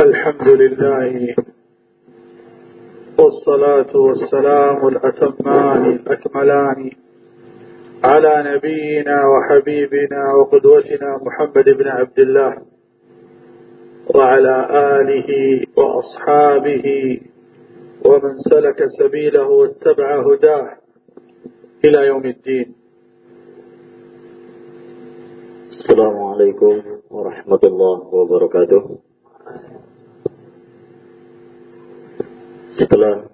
الحمد لله والصلاة والسلام الأتمان الأكملان على نبينا وحبيبنا وقدوتنا محمد بن عبد الله وعلى آله وأصحابه ومن سلك سبيله واتبع هداه إلى يوم الدين. السلام عليكم ورحمة الله وبركاته. Setelah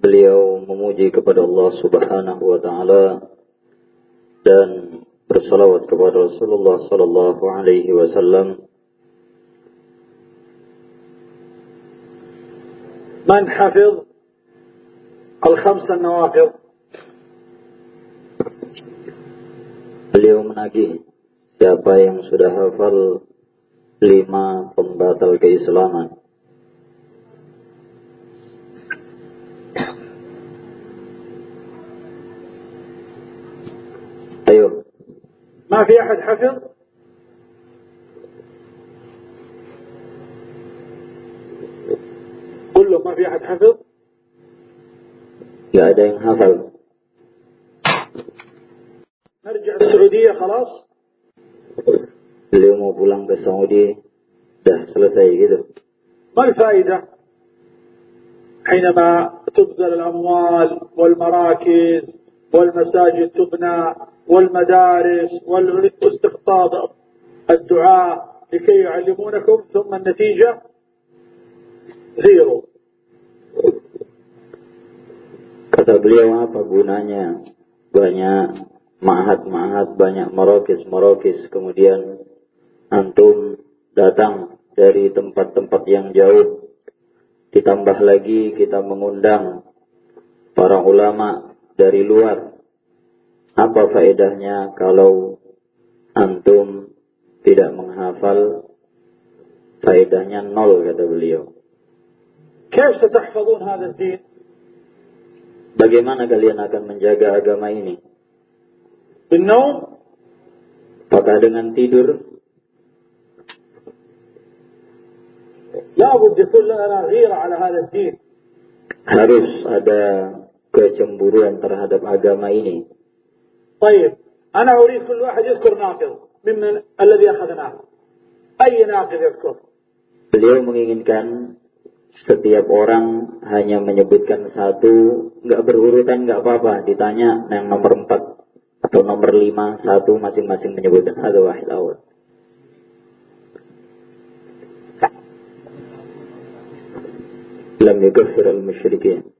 beliau memuji kepada Allah Subhanahu wa taala dan bersalawat kepada Rasulullah sallallahu alaihi wasallam Man hafiz al-khamsa nawafil. Beliau menagih siapa yang sudah hafal lima pembatal keislaman ما في أحد حفظ؟ قل له ما في أحد حفظ؟ nggak ada yang hafal نرجع للسعودية خلاص؟ beliau mau pulang ke Saudi dah selesai gitu ما الفائدة؟ حينما تبذل الأموال والمراكز والمساجد تبنى والمدارس واستقطاب الدعاء لكي يعلمونكم ثم النتيجة زيرو Kata beliau apa gunanya banyak mahat-mahat, banyak merokis-merokis, kemudian antum datang dari tempat-tempat yang jauh. Ditambah lagi kita mengundang para ulama dari luar. Apa faedahnya kalau antum tidak menghafal? Faedahnya nol kata beliau. كيف ستحفظون هذا الدين Bagaimana kalian akan menjaga agama ini? بالنوم Apakah dengan tidur? لابد يكون لنا غيرة على هذا الدين Harus ada kecemburuan terhadap agama ini. طيب أنا أريد كل واحد يذكر ناقض ممن الذي أخذناه أي ناقض يذكر Beliau menginginkan setiap orang hanya menyebutkan satu, nggak berurutan nggak apa-apa. Ditanya yang nomor empat atau nomor lima, satu masing-masing menyebutkan ada wahid awal. Lam yukaffir al-musyrikin.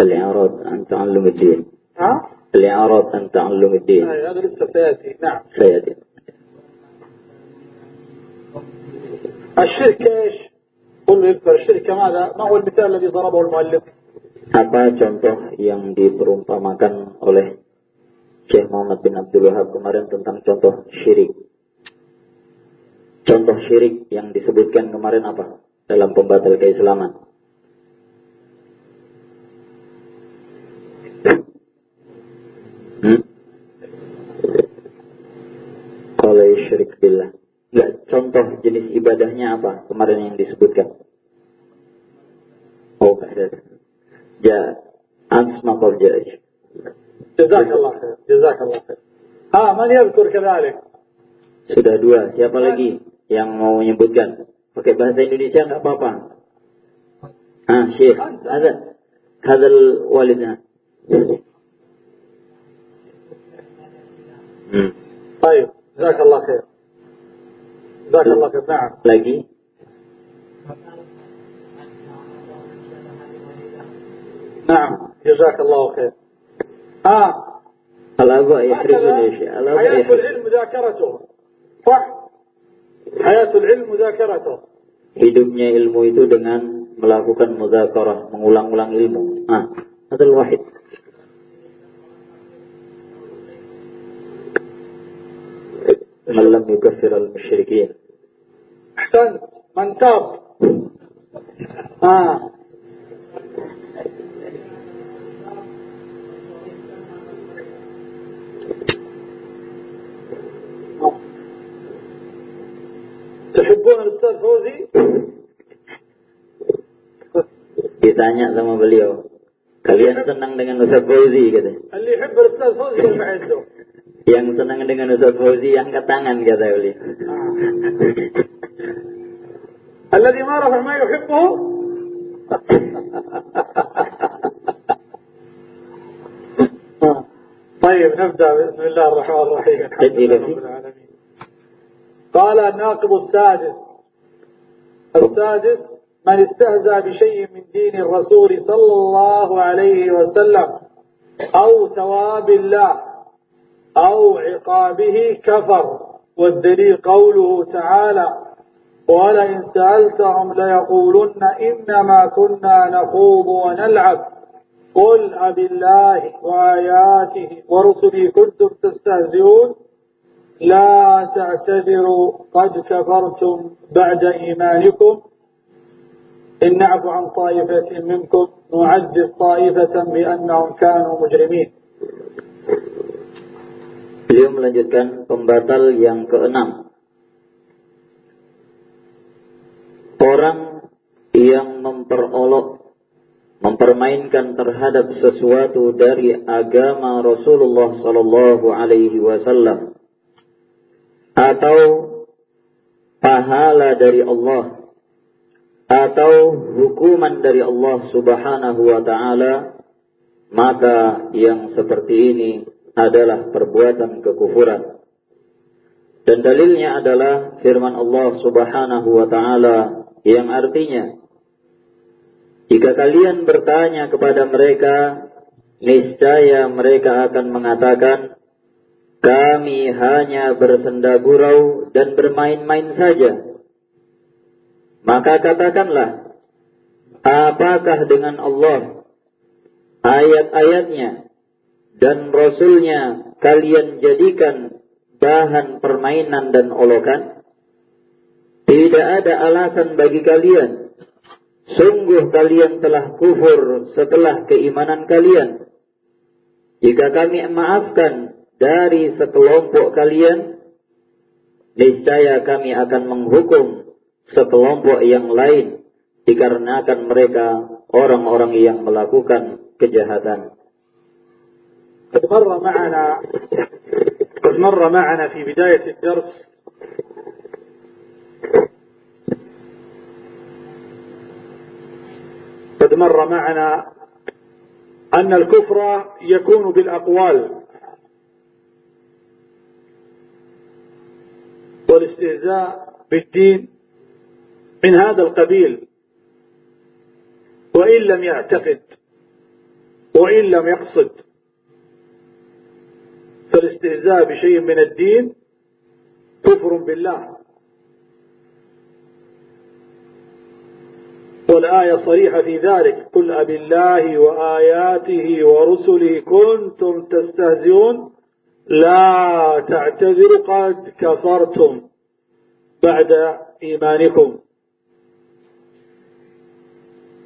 الإعراض عن تعلم الدين ها؟ الإعراض عن تعلم الدين أي هذا لسه سيأتي نعم سيأتي الشرك ايش؟ قل له يذكر الشرك ماذا؟ ما هو المثال الذي ضربه المؤلف؟ Apa contoh yang diperumpamakan oleh Syekh Muhammad bin Abdul Wahab kemarin tentang contoh syirik? Contoh syirik yang disebutkan kemarin apa? Dalam pembatal keislaman. billah. Enggak, contoh jenis ibadahnya apa? Kemarin yang disebutkan. Oh, ada. جاء أسمى قول جاء جزاك الله خير جزاك الله خير ها من يذكر كذلك؟ Sudah dua. Siapa lagi yang mau menyebutkan? Pakai bahasa Indonesia nggak apa-apa. Ah, Syekh. Ada. Ada walidnya. Hmm. طيب جزاك الله خير جزاك الله خير نعم Lagi? نعم جزاك الله خير ها Al-Agha yahrisun هكذا ya Syekh. Al-Agha حياة yahrisun. العلم مذاكرته صح حياة العلم مذاكرته Hidupnya ilmu itu dengan melakukan muzakarah, mengulang-ulang ilmu. Ah, adalah wahid. يكفر المشركين احسن من تاب آه. تحبون الاستاذ فوزي ditanya sama beliau kalian senang dengan Ustaz Fauzi katanya. Ali yuhibbu Ustaz Fauzi wal ma'izzu. Yang senang dengan Ustaz Fauzi angkat tangan kata beliau. الذي ما رفع ما يحبه طيب نبدأ بسم الله الرحمن الرحيم الحمد لله رب العالمين قال الناقب السادس السادس من استهزى بشيء من دين الرسول صلى الله عليه وسلم أو ثواب الله أو عقابه كفر. والدليل قوله تعالى ولئن سألتهم ليقولن إنما كنا نخوض ونلعب. قل أب الله وآياته ورسله كنتم تستهزئون. لا تعتذروا قد كفرتم بعد إيمانكم. إن نعفو عن طائفة منكم نعذب طائفة بأنهم كانوا مجرمين. Beliau melanjutkan pembatal yang keenam. Orang yang memperolok, mempermainkan terhadap sesuatu dari agama Rasulullah Sallallahu Alaihi Wasallam atau pahala dari Allah atau hukuman dari Allah Subhanahu wa taala maka yang seperti ini adalah perbuatan kekufuran. Dan dalilnya adalah firman Allah Subhanahu wa taala yang artinya jika kalian bertanya kepada mereka niscaya mereka akan mengatakan kami hanya bersenda gurau dan bermain-main saja. Maka katakanlah, apakah dengan Allah ayat-ayatnya dan Rasulnya kalian jadikan bahan permainan dan olokan? Tidak ada alasan bagi kalian. Sungguh kalian telah kufur setelah keimanan kalian. Jika kami maafkan dari sekelompok kalian, niscaya kami akan menghukum sekelompok yang lain dikarenakan mereka orang-orang yang melakukan kejahatan. قد مر معنا قد مر معنا في بداية الدرس. قد مر معنا أن الكفر يكون بالأقوال والاستهزاء بالدين من هذا القبيل. وإن لم يعتقد وإن لم يقصد فالاستهزاء بشيء من الدين كفر بالله. والآية صريحة في ذلك. قل أب الله وآياته ورسله كنتم تستهزئون. لا تعتذروا قد كفرتم بعد إيمانكم.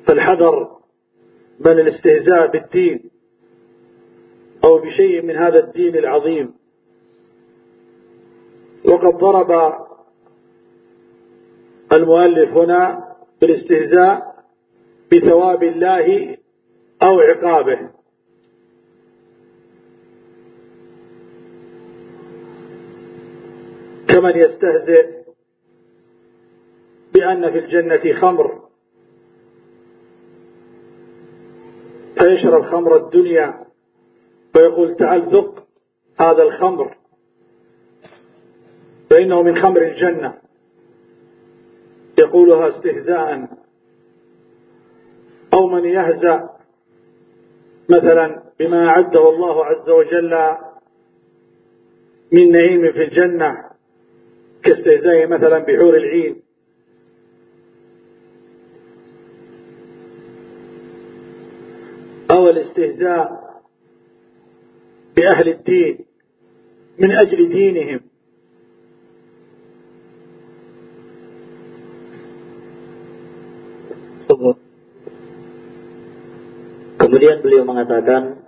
فالحذر من الاستهزاء بالدين. أو بشيء من هذا الدين العظيم. وقد ضرب المؤلف هنا بالاستهزاء بثواب الله أو عقابه. كمن يستهزئ بأن في الجنة خمر. فيشرب خمر الدنيا. فيقول تعال ذق هذا الخمر. فإنه من خمر الجنة. يقولها استهزاء. أو من يهزأ. مثلا بما أعده الله عز وجل من نعيم في الجنة. كاستهزائه مثلا بحور العين. أو الاستهزاء بأهل الدين من أجل دينهم Kemudian beliau mengatakan,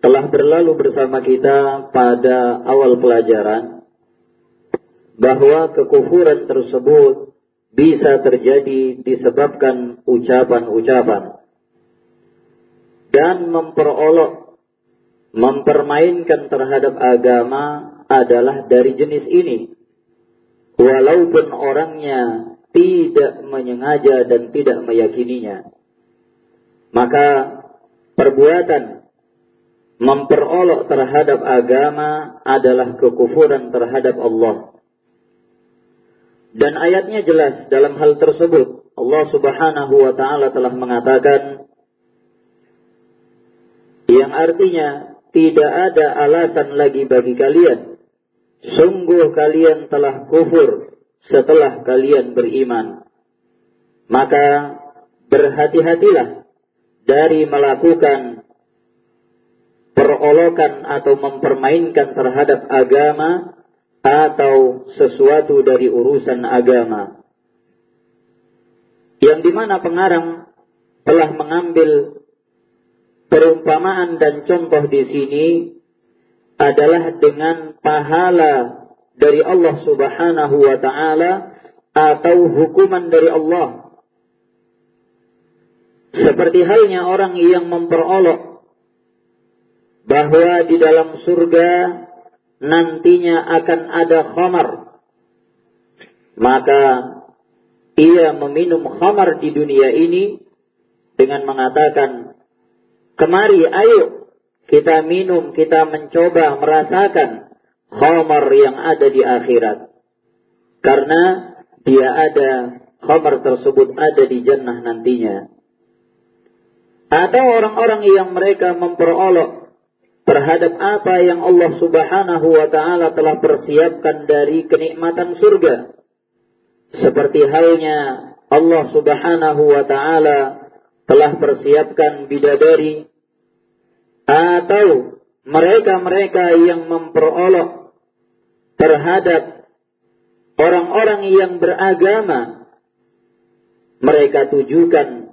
telah berlalu bersama kita pada awal pelajaran bahwa kekufuran tersebut bisa terjadi disebabkan ucapan-ucapan dan memperolok mempermainkan terhadap agama adalah dari jenis ini walaupun orangnya tidak menyengaja dan tidak meyakininya maka perbuatan memperolok terhadap agama adalah kekufuran terhadap Allah. Dan ayatnya jelas dalam hal tersebut. Allah subhanahu wa ta'ala telah mengatakan yang artinya tidak ada alasan lagi bagi kalian. Sungguh kalian telah kufur setelah kalian beriman. Maka berhati-hatilah dari melakukan perolokan atau mempermainkan terhadap agama atau sesuatu dari urusan agama. Yang di mana pengarang telah mengambil perumpamaan dan contoh di sini adalah dengan pahala dari Allah Subhanahu wa taala atau hukuman dari Allah. Seperti halnya orang yang memperolok bahwa di dalam surga nantinya akan ada khamar. Maka ia meminum khamar di dunia ini dengan mengatakan, kemari ayo kita minum, kita mencoba merasakan khamar yang ada di akhirat. Karena dia ada, khamar tersebut ada di jannah nantinya. Atau orang-orang yang mereka memperolok terhadap apa yang Allah Subhanahu wa taala telah persiapkan dari kenikmatan surga. Seperti halnya Allah Subhanahu wa taala telah persiapkan bidadari atau mereka-mereka yang memperolok terhadap orang-orang yang beragama mereka tujukan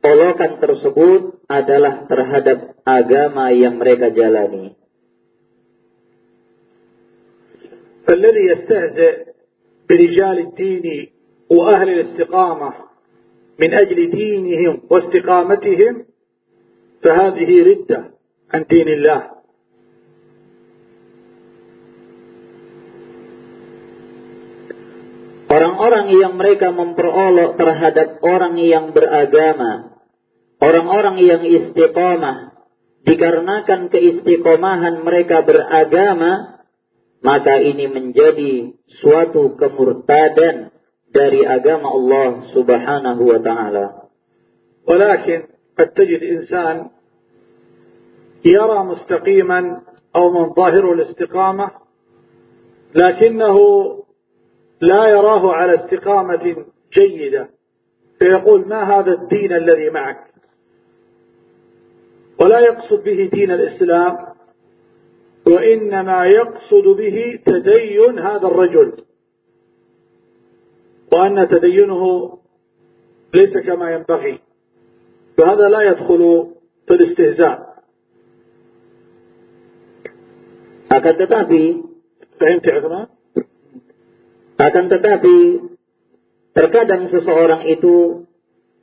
Tolokan tersebut adalah terhadap agama yang mereka jalani. فالذي يستهزئ برجال الدين وأهل الاستقامة من أجل دينهم واستقامتهم فهذه ردة عن دين الله Orang-orang yang mereka memperolok terhadap orang yang beragama orang-orang yang istiqomah dikarenakan keistiqomahan mereka beragama maka ini menjadi suatu kemurtadan Dari agama Allah Subhanahu wa taala. ولكن قد تجد إنسان يرى مستقيما أو من ظاهره الاستقامة لكنه لا يراه على استقامة جيدة فيقول ما هذا الدين الذي معك? ولا يقصد به دين الإسلام وإنما يقصد به تدين هذا الرجل. وأن تدينه ليس كما ينبغي فهذا لا يدخل في الاستهزاء akan tetapi فهمت يا عثمان akan tetapi terkadang seseorang itu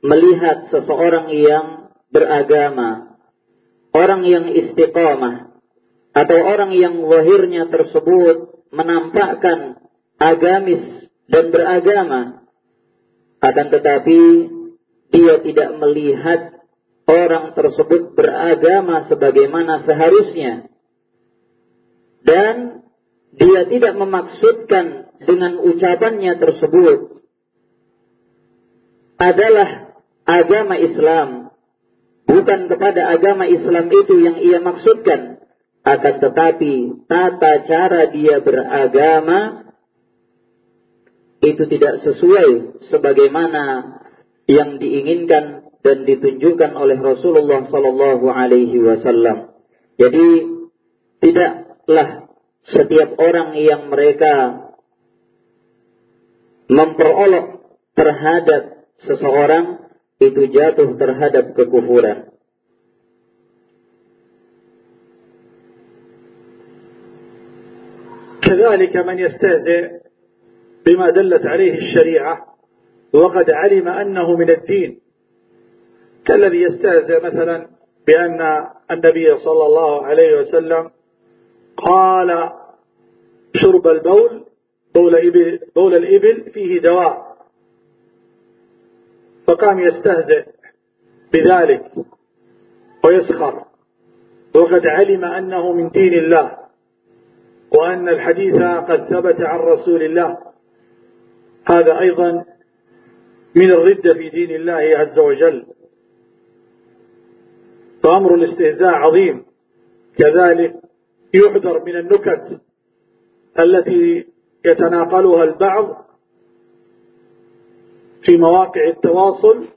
melihat seseorang yang beragama orang yang istiqamah atau orang yang wahirnya tersebut menampakkan agamis dan beragama. Akan tetapi dia tidak melihat orang tersebut beragama sebagaimana seharusnya. Dan dia tidak memaksudkan dengan ucapannya tersebut adalah agama Islam. Bukan kepada agama Islam itu yang ia maksudkan. Akan tetapi tata cara dia beragama itu tidak sesuai sebagaimana yang diinginkan dan ditunjukkan oleh Rasulullah Sallallahu Alaihi Wasallam. Jadi tidaklah setiap orang yang mereka memperolok terhadap seseorang itu jatuh terhadap kekufuran. كذلك من يستهزئ بما دلت عليه الشريعة وقد علم أنه من الدين. كالذي يستهزئ مثلا بأن النبي صلى الله عليه وسلم قال شرب البول بول, إبل بول الإبل فيه دواء. فقام يستهزئ بذلك ويسخر. وقد علم أنه من دين الله وأن الحديث قد ثبت عن رسول الله. هذا أيضا من الردة في دين الله عز وجل. فأمر الاستهزاء عظيم. كذلك يحذر من النكت التي يتناقلها البعض في مواقع التواصل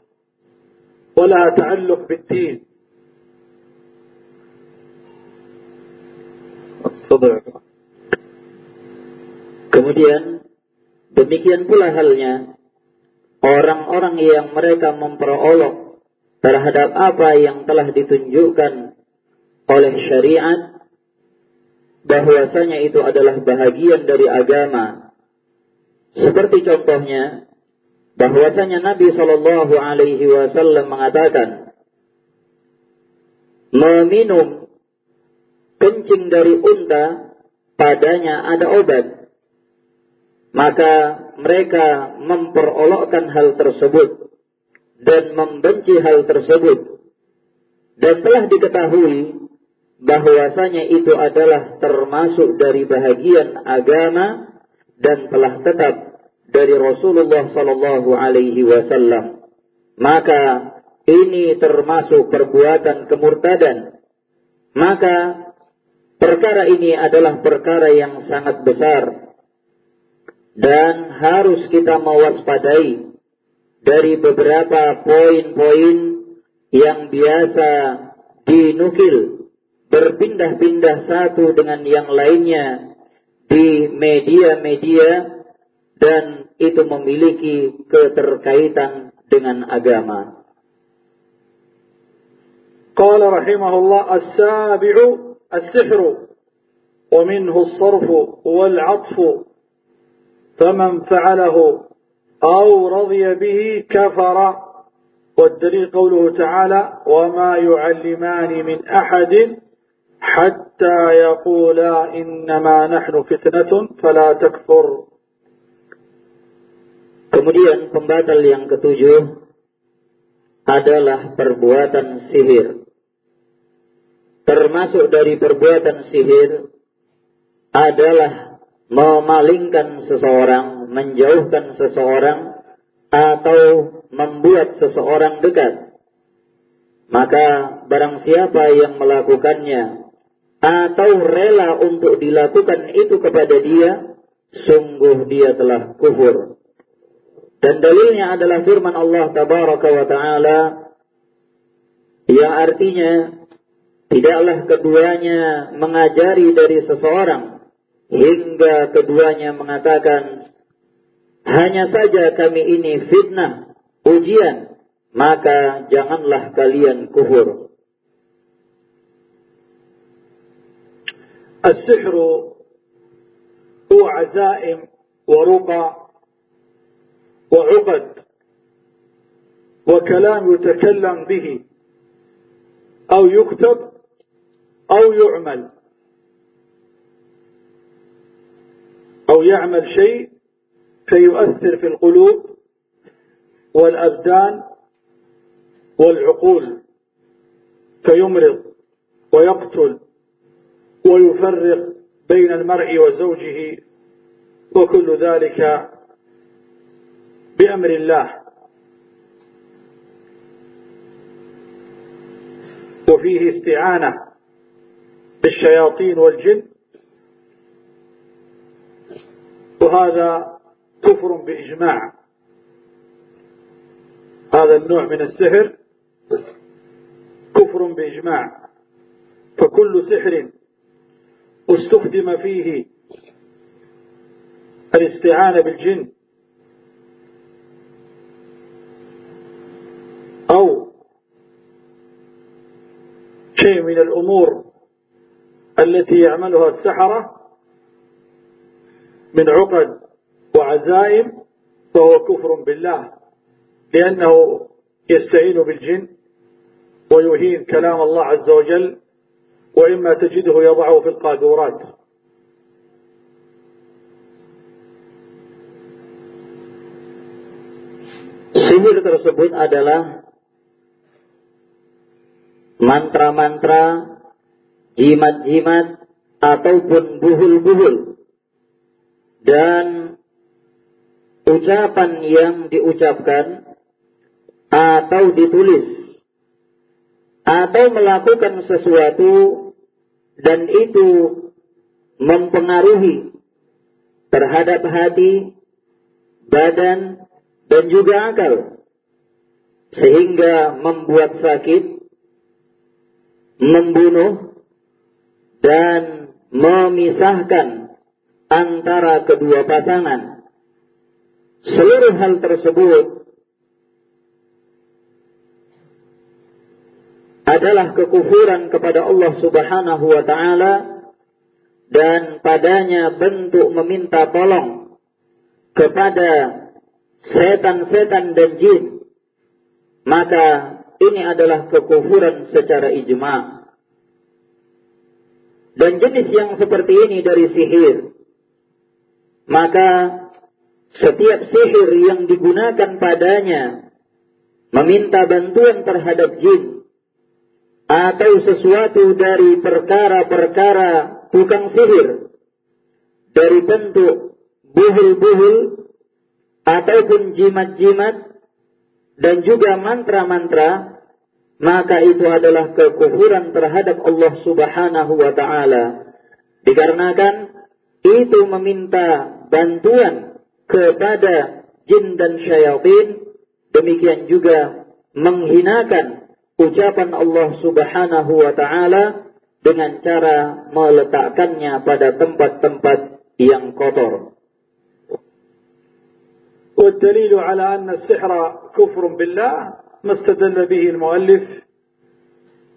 ولها تعلق بالدين. Kemudian demikian pula halnya orang-orang yang mereka memperolok terhadap apa yang telah ditunjukkan oleh syariat bahwasanya itu adalah bahagian dari agama. Seperti contohnya bahwasanya Nabi Shallallahu Alaihi Wasallam mengatakan meminum kencing dari unta padanya ada obat maka mereka memperolokkan hal tersebut dan membenci hal tersebut. Dan telah diketahui bahwasanya itu adalah termasuk dari bahagian agama dan telah tetap dari Rasulullah sallallahu alaihi wasallam. Maka ini termasuk perbuatan kemurtadan. Maka perkara ini adalah perkara yang sangat besar dan harus kita mewaspadai dari beberapa poin-poin yang biasa dinukil berpindah-pindah satu dengan yang lainnya di media-media dan itu memiliki keterkaitan dengan agama. Qala rahimahullah as-sabi'u as-sihru wa minhu فمن فعله أو رضي به كفر والدليل قوله تعالى وما يعلمان من أحد حتى يقولا إنما نحن فتنة فلا تكفر Kemudian pembatal yang ketujuh adalah perbuatan sihir. Termasuk dari perbuatan sihir adalah memalingkan seseorang, menjauhkan seseorang, atau membuat seseorang dekat. Maka barang siapa yang melakukannya atau rela untuk dilakukan itu kepada dia, sungguh dia telah kufur. Dan dalilnya adalah firman Allah tabaraka wa taala yang artinya tidaklah keduanya mengajari dari seseorang hingga keduanya mengatakan hanya saja kami ini fitnah, ujian, maka janganlah kalian kufur. السحر هو عزائم ورقى وعقد وكلام يتكلم به أو يكتب أو يعمل أو يعمل شيء فيؤثر في القلوب والأبدان والعقول فيمرض ويقتل ويفرق بين المرء وزوجه وكل ذلك بأمر الله. وفيه استعانة بالشياطين والجن وهذا كفر بإجماع. هذا النوع من السحر كفر بإجماع. فكل سحر استخدم فيه الاستعانة بالجن أو شيء من الأمور التي يعملها السحرة من عقد وعزائم فهو كفر بالله لأنه يستعين بالجن ويهين كلام الله عز وجل وإما تجده يضعه في القاذورات Sihir tersebut adalah mantra-mantra, jimat-jimat, ataupun buhul-buhul. Dan ucapan yang diucapkan atau ditulis atau melakukan sesuatu dan itu mempengaruhi terhadap hati, badan, dan juga akal sehingga membuat sakit, membunuh, dan memisahkan antara kedua pasangan. Seluruh hal tersebut adalah kekufuran kepada Allah Subhanahu wa taala dan padanya bentuk meminta tolong kepada setan-setan dan jin. Maka ini adalah kekufuran secara ijma. Dan jenis yang seperti ini dari sihir maka setiap sihir yang digunakan padanya meminta bantuan terhadap jin atau sesuatu dari perkara-perkara tukang sihir dari bentuk buhul-buhul ataupun jimat-jimat dan juga mantra-mantra maka itu adalah kekufuran terhadap Allah Subhanahu wa taala. Dikarenakan itu meminta bantuan kepada jin dan syaitan demikian juga menghinakan ucapan Allah Subhanahu wa taala dengan cara meletakkannya pada tempat-tempat yang kotor. والدليل على أن السحر كفر بالله ما استدل به المؤلف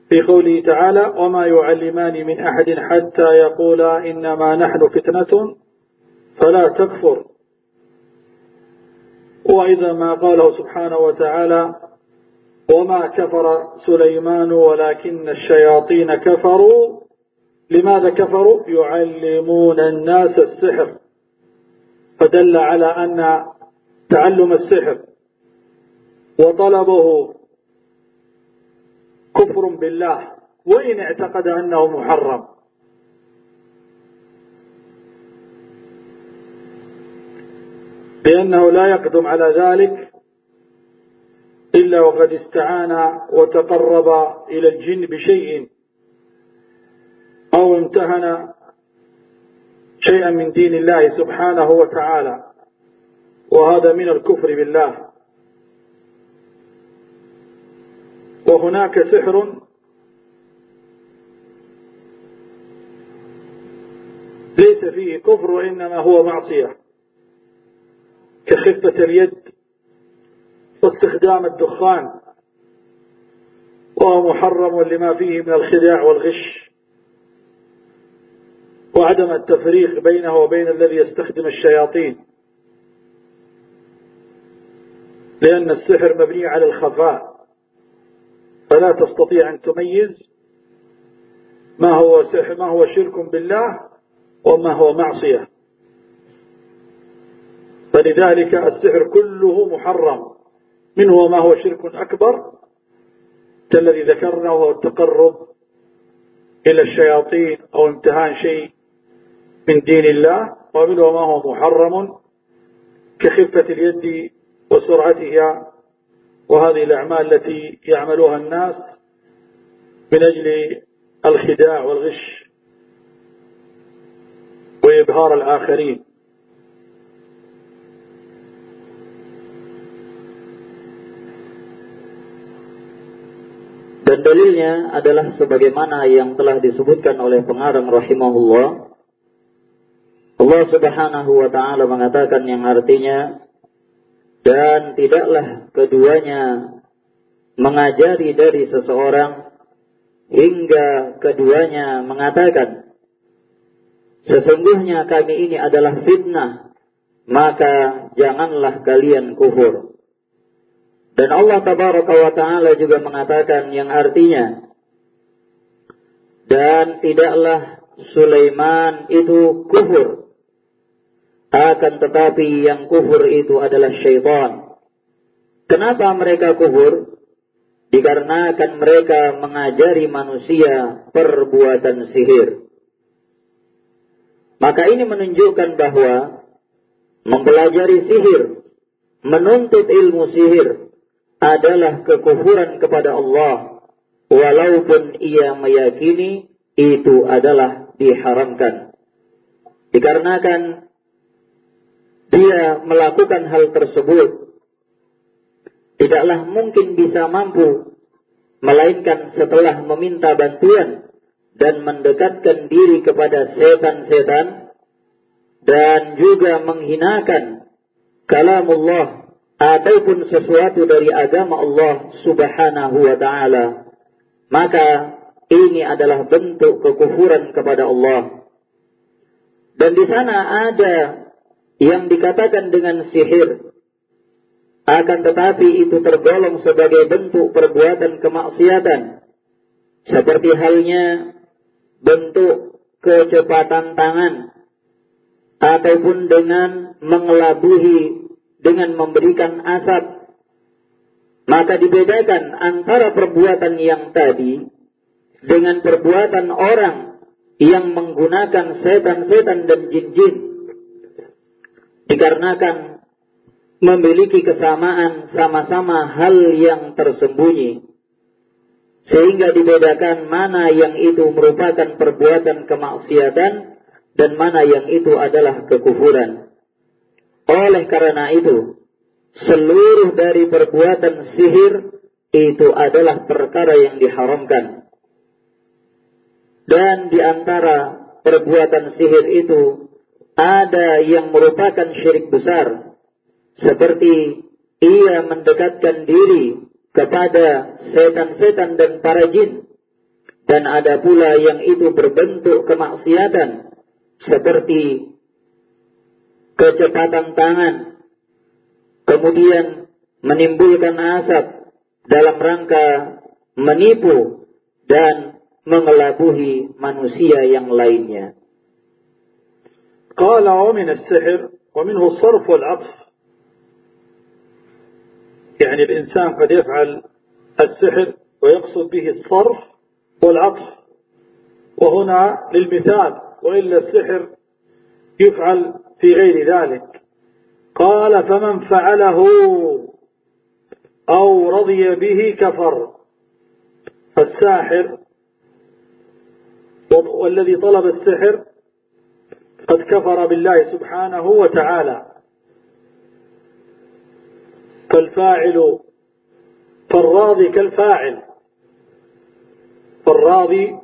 في قوله تعالى وما يعلمان من أحد حتى يقولا إنما نحن فتنة فلا تكفر. وإذا ما قاله سبحانه وتعالى وما كفر سليمان ولكن الشياطين كفروا. لماذا كفروا؟ يعلمون الناس السحر. فدل على أن تعلم السحر وطلبه كفر بالله وإن اعتقد أنه محرم. لأنه لا يقدم على ذلك إلا وقد استعان وتقرب إلى الجن بشيء أو امتهن شيئا من دين الله سبحانه وتعالى. وهذا من الكفر بالله. وهناك سحر. ليس فيه كفر وإنما هو معصية. كخفة اليد واستخدام الدخان. وهو محرم لما فيه من الخداع والغش. وعدم التفريق بينه وبين الذي يستخدم الشياطين. لأن السحر مبني على الخفاء. فلا تستطيع أن تميز ما هو سحر ما هو شرك بالله وما هو معصية. فلذلك السحر كله محرم. منه ما هو شرك أكبر كالذي ذكرنا وهو التقرب إلى الشياطين أو امتهان شيء من دين الله ومنه ما هو محرم كخفة اليد وسرعتها وهذه الأعمال التي يعملها الناس من أجل الخداع والغش وإبهار الآخرين Dan dalilnya adalah sebagaimana yang telah disebutkan oleh pengarang rahimahullah. Allah subhanahu wa ta'ala mengatakan yang artinya, dan tidaklah keduanya mengajari dari seseorang hingga keduanya mengatakan, sesungguhnya kami ini adalah fitnah, maka janganlah kalian kufur. Dan Allah tabaraka wa taala juga mengatakan yang artinya dan tidaklah Sulaiman itu kufur akan tetapi yang kufur itu adalah syaitan. Kenapa mereka kufur? Dikarenakan mereka mengajari manusia perbuatan sihir. Maka ini menunjukkan bahwa mempelajari sihir, menuntut ilmu sihir adalah kekufuran kepada Allah walaupun ia meyakini itu adalah diharamkan. Dikarenakan dia melakukan hal tersebut, tidaklah mungkin bisa mampu, melainkan setelah meminta bantuan dan mendekatkan diri kepada setan-setan dan juga menghinakan kalamullah ataupun sesuatu dari agama Allah Subhanahu wa taala maka ini adalah bentuk kekufuran kepada Allah. Dan di sana ada yang dikatakan dengan sihir. Akan tetapi itu tergolong sebagai bentuk perbuatan kemaksiatan. Seperti halnya bentuk kecepatan tangan. Ataupun dengan mengelabuhi dengan memberikan asap. Maka dibedakan antara perbuatan yang tadi dengan perbuatan orang yang menggunakan setan-setan dan jin-jin dikarenakan memiliki kesamaan sama-sama hal yang tersembunyi sehingga dibedakan mana yang itu merupakan perbuatan kemaksiatan dan mana yang itu adalah kekufuran. Oleh karena itu, seluruh dari perbuatan sihir itu adalah perkara yang diharamkan. Dan di antara perbuatan sihir itu ada yang merupakan syirik besar seperti ia mendekatkan diri kepada setan-setan dan para jin. Dan ada pula yang itu berbentuk kemaksiatan seperti kecepatan tangan kemudian menimbulkan asap dalam rangka menipu dan mengelabuhi manusia yang lainnya قال ومن السحر ومنه الصرف والعطف. يعني الإنسان قد يفعل السحر ويقصد به الصرف والعطف. وهنا للمثال وإلا السحر يفعل في غير ذلك. قال فمن فعله أو رضي به كفر. فالساحر والذي طلب السحر قد كفر بالله سبحانه وتعالى. فالفاعل فالراضي كالفاعل. فالراضي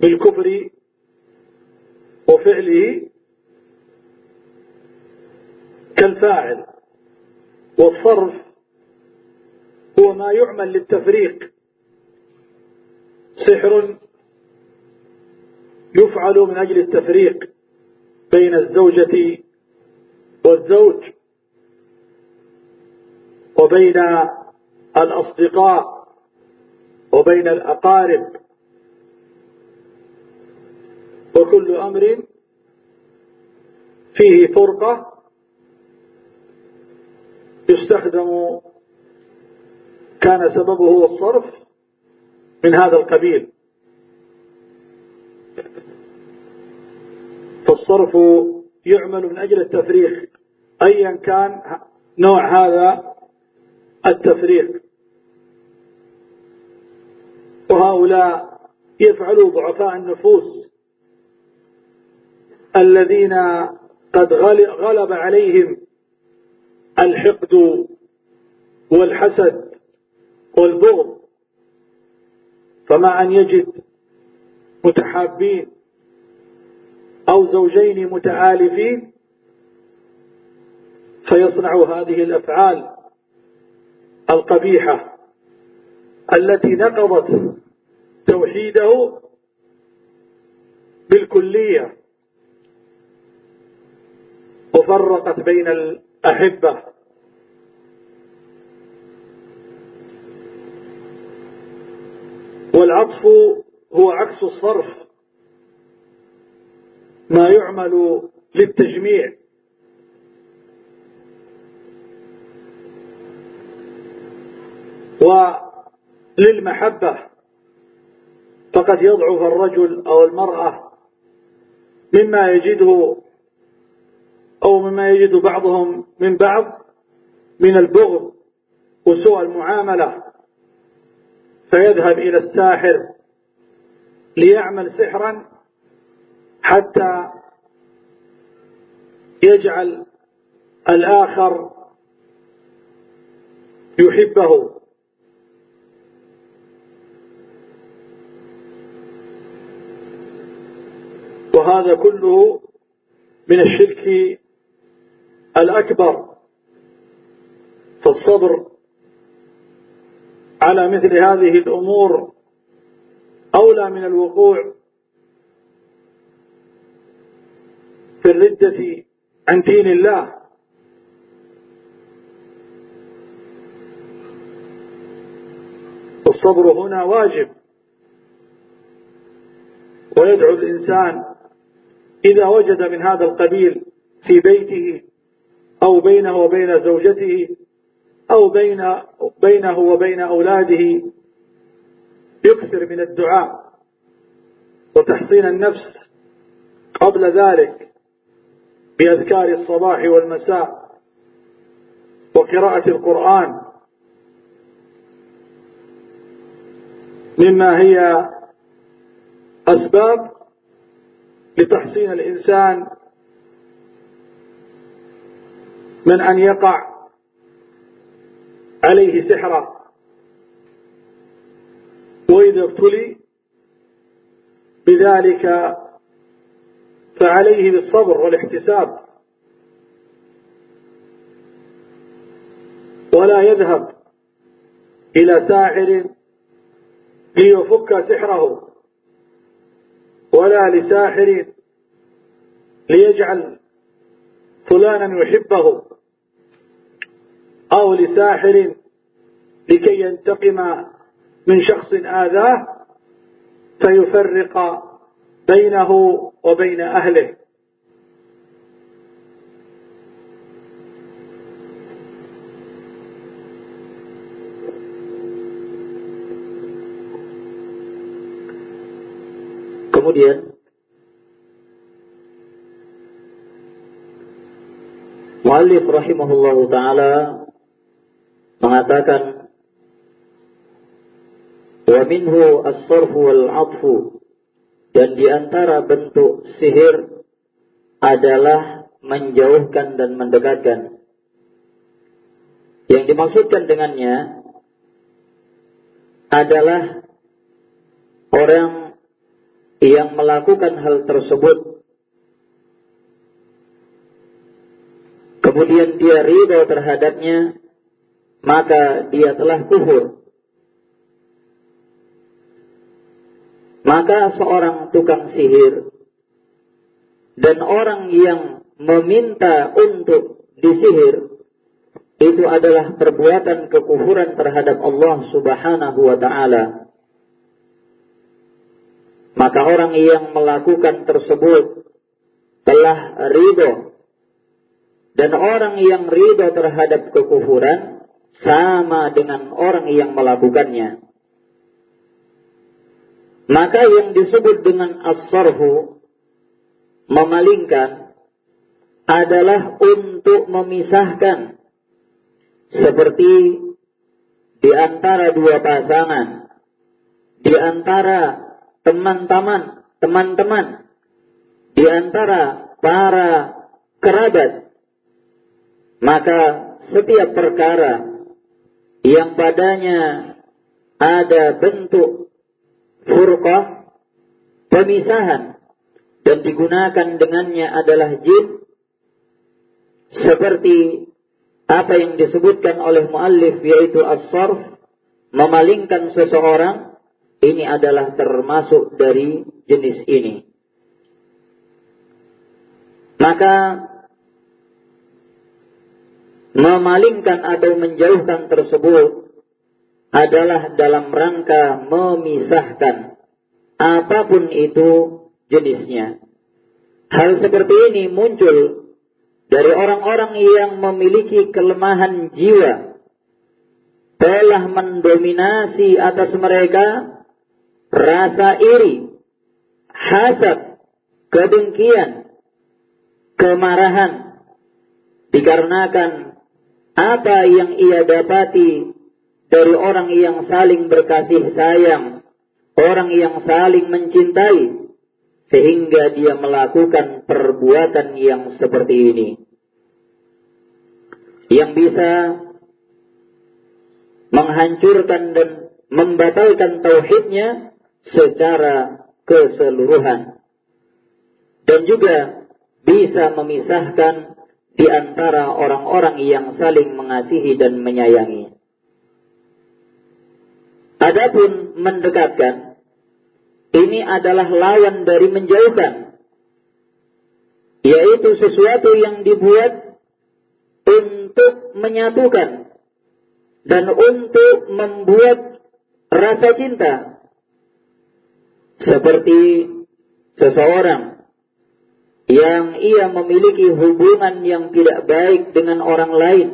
بالكفر وفعله كالفاعل. والصرف هو ما يعمل للتفريق. سحر يفعل من أجل التفريق بين الزوجة والزوج وبين الأصدقاء وبين الأقارب. وكل أمر فيه فرقة يستخدم كان سببه الصرف من هذا القبيل. فالصرف يعمل من أجل التفريق. أيا كان نوع هذا التفريق. وهؤلاء يفعلوا ضعفاء النفوس الذين قد غلب عليهم الحقد والحسد والبغض. فمع أن يجد متحابين أو زوجين متعالفين فيصنع هذه الأفعال القبيحة التي نقضت توحيده بالكلية وفرقت بين الأحبة. والعطف هو عكس الصرف. ما يعمل للتجميع. وللمحبة فقد يضعف الرجل أو المرأة مما يجده أو مما يجد بعضهم من بعض من البغض وسوء المعاملة. فيذهب إلى الساحر ليعمل سحرا حتى يجعل الآخر يحبه. وهذا كله من الشرك الأكبر. فالصبر على مثل هذه الأمور أولى من الوقوع. في الردة عن دين الله. الصبر هنا واجب. ويدعو الإنسان إذا وجد من هذا القبيل في بيته أو بينه وبين زوجته أو بين بينه وبين أولاده يكثر من الدعاء وتحصين النفس قبل ذلك. بأذكار الصباح والمساء وقراءة القرآن مما هي أسباب لتحصين الإنسان من أن يقع عليه سحرا وإذا ابتلي بذلك فعليه بالصبر والاحتساب. ولا يذهب إلى ساحر ليفك سحره ولا لساحر ليجعل فلانا يحبه أو لساحر لكي ينتقم من شخص آذاه فيفرق بينه وبين أهله Kemudian Muallif rahimahullahu taala mengatakan wa minhu as-sarfu wal 'atfu dan di antara bentuk sihir adalah menjauhkan dan mendekatkan. Yang dimaksudkan dengannya adalah orang yang melakukan hal tersebut kemudian dia ridho terhadapnya, maka dia telah kufur. Maka seorang tukang sihir dan orang yang meminta untuk disihir itu adalah perbuatan kekufuran terhadap Allah Subhanahu wa taala. Maka orang yang melakukan tersebut telah ridho dan orang yang ridho terhadap kekufuran sama dengan orang yang melakukannya. Maka yang disebut dengan as-sarfu memalingkan adalah untuk memisahkan. Seperti di antara dua pasangan, di antara teman-teman, teman-teman, di antara para kerabat maka setiap perkara yang padanya ada bentuk furqah, pemisahan, dan digunakan dengannya adalah jin, seperti apa yang disebutkan oleh muallif yaitu as-sarf, memalingkan seseorang, ini adalah termasuk dari jenis ini. Maka memalingkan atau menjauhkan tersebut adalah dalam rangka memisahkan apa pun itu jenisnya. Hal seperti ini muncul dari orang-orang yang memiliki kelemahan jiwa telah mendominasi atas mereka rasa iri, hasad, kedengkian, kemarahan dikarenakan apa yang ia dapati dari orang yang saling berkasih sayang, orang yang saling mencintai, sehingga dia melakukan perbuatan yang seperti ini. Yang bisa menghancurkan dan membatalkan tauhidnya secara keseluruhan. Dan juga bisa memisahkan di antara orang-orang yang saling mengasihi dan menyayangi. Adapun mendekatkan, ini adalah lawan dari menjauhkan. Yaitu sesuatu yang dibuat untuk menyatukan dan untuk membuat rasa cinta. Seperti seseorang yang ia memiliki hubungan yang tidak baik dengan orang lain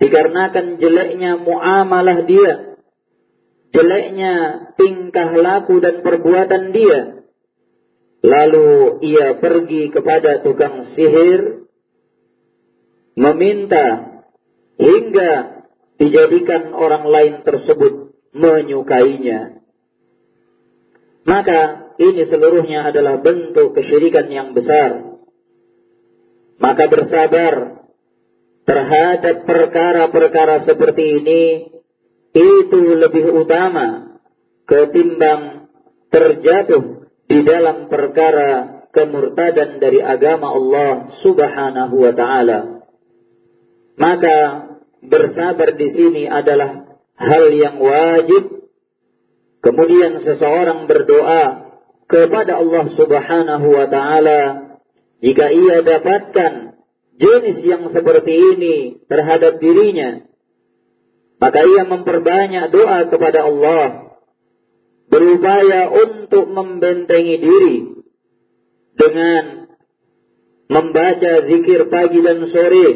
dikarenakan jeleknya muamalah dia jeleknya tingkah laku dan perbuatan dia. Lalu ia pergi kepada tukang sihir, meminta hingga dijadikan orang lain tersebut menyukainya. Maka ini seluruhnya adalah bentuk kesyirikan yang besar. Maka bersabar terhadap perkara-perkara seperti ini itu lebih utama ketimbang terjatuh di dalam perkara kemurtadan dari agama Allah Subhanahu wa taala. Maka bersabar di sini adalah hal yang wajib. Kemudian seseorang berdoa kepada Allah Subhanahu wa taala jika ia dapatkan jenis yang seperti ini terhadap dirinya maka ia memperbanyak doa kepada Allah. Berupaya untuk membentengi diri. Dengan membaca zikir pagi dan sore.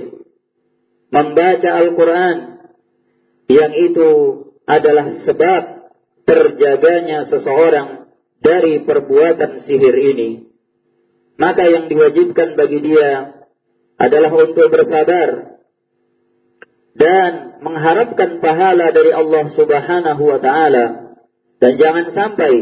Membaca Al-Quran. Yang itu adalah sebab terjaganya seseorang dari perbuatan sihir ini. Maka yang diwajibkan bagi dia adalah untuk bersabar dan mengharapkan pahala dari Allah Subhanahu wa taala dan jangan sampai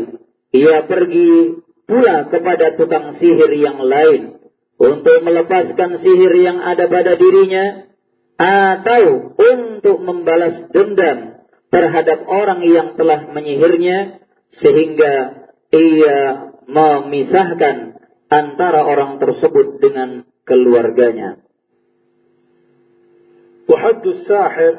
ia pergi pula kepada tukang sihir yang lain untuk melepaskan sihir yang ada pada dirinya atau untuk membalas dendam terhadap orang yang telah menyihirnya sehingga ia memisahkan antara orang tersebut dengan keluarganya. وحد الساحر.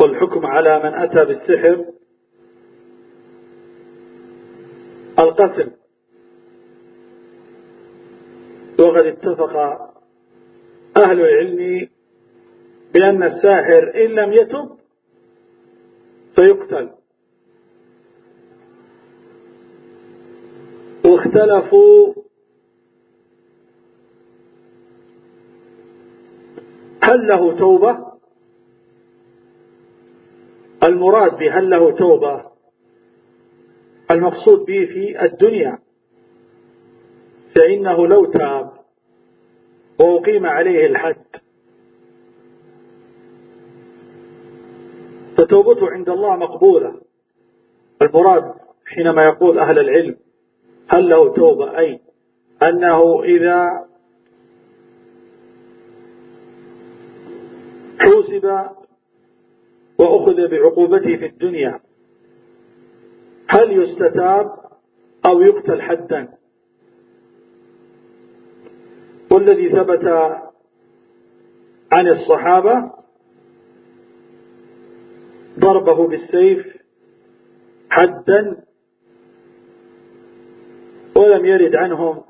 والحكم على من أتى بالسحر. القتل. وقد اتفق أهل العلم بأن الساحر إن لم يتب فيقتل. واختلفوا هل له توبة؟ المراد بهل له توبة المقصود به في الدنيا. فإنه لو تاب وأقيم عليه الحد فتوبته عند الله مقبولة. المراد حينما يقول أهل العلم هل له توبة؟ أي أنه إذا حوسب وأخذ بعقوبته في الدنيا. هل يستتاب أو يقتل حدا؟ والذي ثبت عن الصحابة ضربه بالسيف حدا ولم يرد عنهم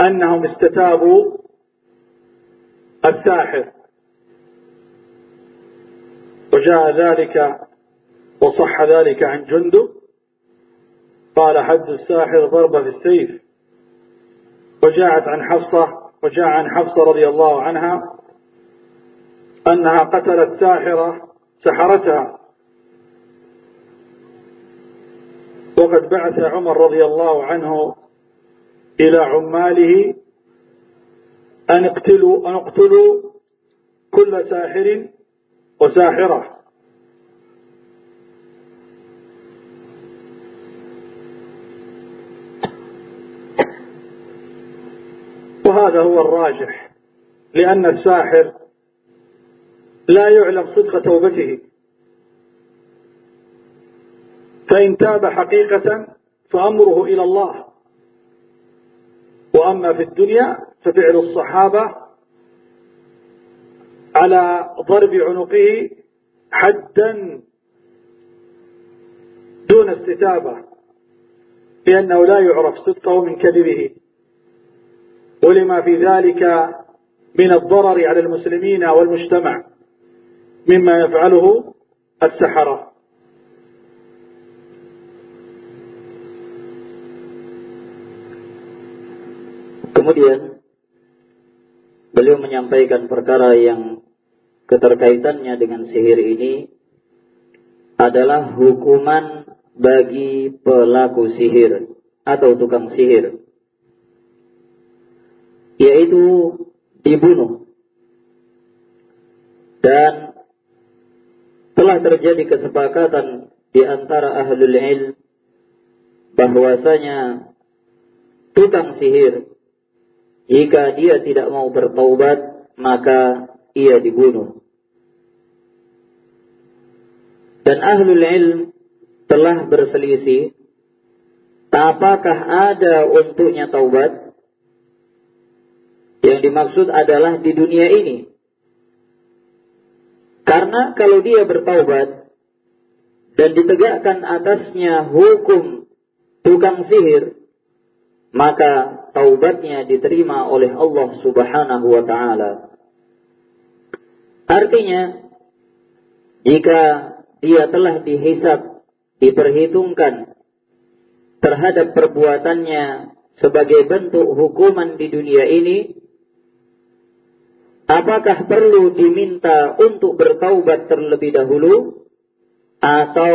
أنهم استتابوا الساحر. وجاء ذلك وصح ذلك عن جندب. قال حد الساحر ضربة في السيف. وجاءت عن حفصة وجاء عن حفصة رضي الله عنها أنها قتلت ساحرة سحرتها. وقد بعث عمر رضي الله عنه إلى عماله أن اقتلوا أن اقتلوا كل ساحر وساحرة. وهذا هو الراجح لأن الساحر لا يعلم صدق توبته. فإن تاب حقيقة فأمره إلى الله. وأما في الدنيا ففعل الصحابة على ضرب عنقه حدا دون استتابة لأنه لا يعرف صدقه من كذبه. ولما في ذلك من الضرر على المسلمين والمجتمع مما يفعله السحرة. Kemudian beliau menyampaikan perkara yang keterkaitannya dengan sihir ini adalah hukuman bagi pelaku sihir atau tukang sihir yaitu dibunuh. Dan telah terjadi kesepakatan di antara ahlul ilm bahwasanya tukang sihir jika dia tidak mau bertaubat, maka ia dibunuh. Dan ahlul ilm telah berselisih apakah ada untuknya taubat? Yang dimaksud adalah di dunia ini. Karena kalau dia bertaubat dan ditegakkan atasnya hukum tukang sihir, maka taubatnya diterima oleh Allah Subhanahu wa taala. Artinya jika dia telah dihisap, diperhitungkan terhadap perbuatannya sebagai bentuk hukuman di dunia ini, apakah perlu diminta untuk bertaubat terlebih dahulu atau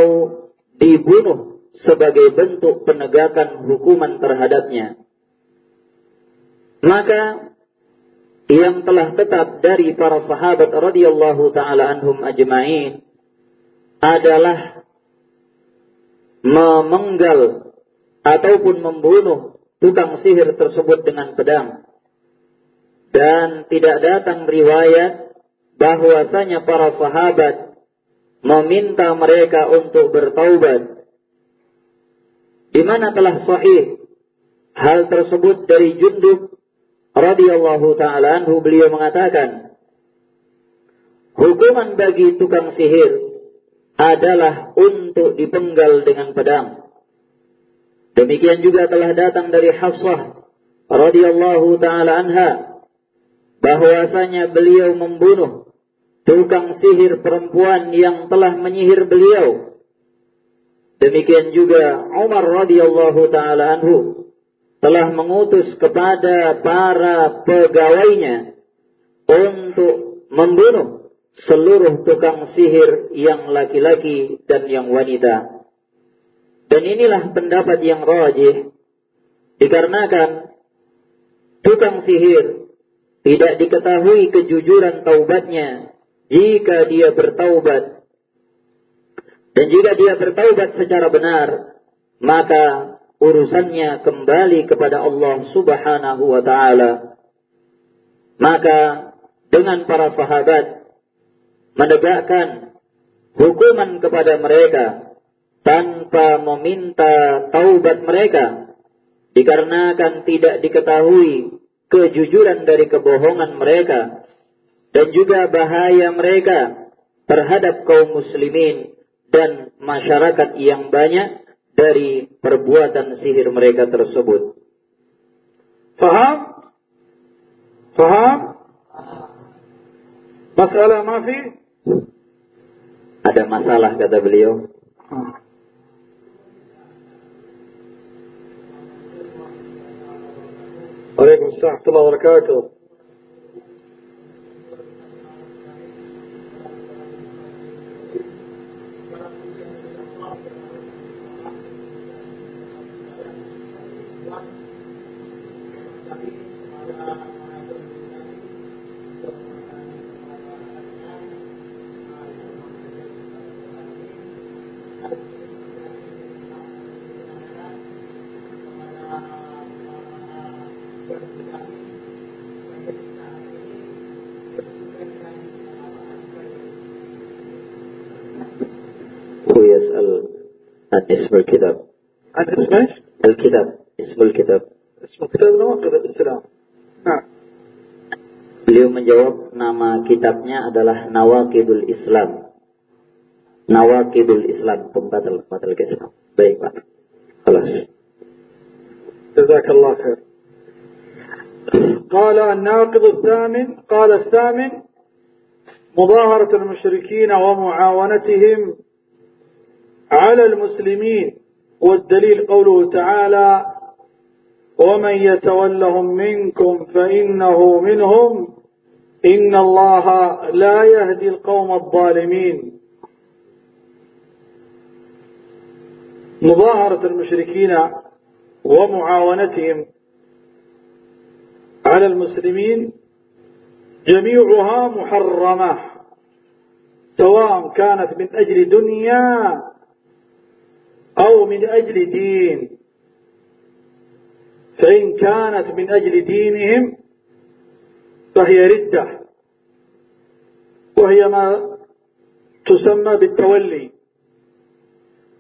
dibunuh sebagai bentuk penegakan hukuman terhadapnya? Maka yang telah tetap dari para sahabat radhiyallahu taala anhum ajma'in adalah memenggal ataupun membunuh tukang sihir tersebut dengan pedang. Dan tidak datang riwayat bahwasanya para sahabat meminta mereka untuk bertaubat. Di mana telah sahih hal tersebut dari Jundub radhiyallahu taala anhu beliau mengatakan hukuman bagi tukang sihir adalah untuk dipenggal dengan pedang. Demikian juga telah datang dari Hafsah radhiyallahu taala anha bahwasanya beliau membunuh tukang sihir perempuan yang telah menyihir beliau. Demikian juga Umar radhiyallahu taala anhu telah mengutus kepada para pegawainya untuk membunuh seluruh tukang sihir yang laki-laki dan yang wanita. Dan inilah pendapat yang rajih dikarenakan tukang sihir tidak diketahui kejujuran taubatnya jika dia bertaubat. Dan jika dia bertaubat secara benar, maka urusannya kembali kepada Allah Subhanahu wa taala. Maka dengan para sahabat menegakkan hukuman kepada mereka tanpa meminta taubat mereka dikarenakan tidak diketahui kejujuran dari kebohongan mereka dan juga bahaya mereka terhadap kaum muslimin dan masyarakat yang banyak dari perbuatan sihir mereka tersebut. Faham? Faham? Masalah mafi? Ada masalah kata beliau. Waalaikumsalam warahmatullahi wabarakatuh. اسم الكتاب عن اسم إيش؟ الكتاب اسم الكتاب اسم كتاب نواقض الإسلام نعم Beliau menjawab nama kitabnya adalah Nawakidul Islam. Nawakidul Islam, pembatal pembatal Islam. Baik Pak. Kelas. جزاك الله خير قال الناقض الثامن قال الثامن مظاهرة المشركين ومعاونتهم على المسلمين والدليل قوله تعالى ومن يتولهم منكم فإنه منهم إن الله لا يهدي القوم الظالمين. مظاهرة المشركين ومعاونتهم على المسلمين جميعها محرمة سواء كانت من أجل دنيا أو من أجل دين. فإن كانت من أجل دينهم فهي ردة. وهي ما تسمى بالتولي.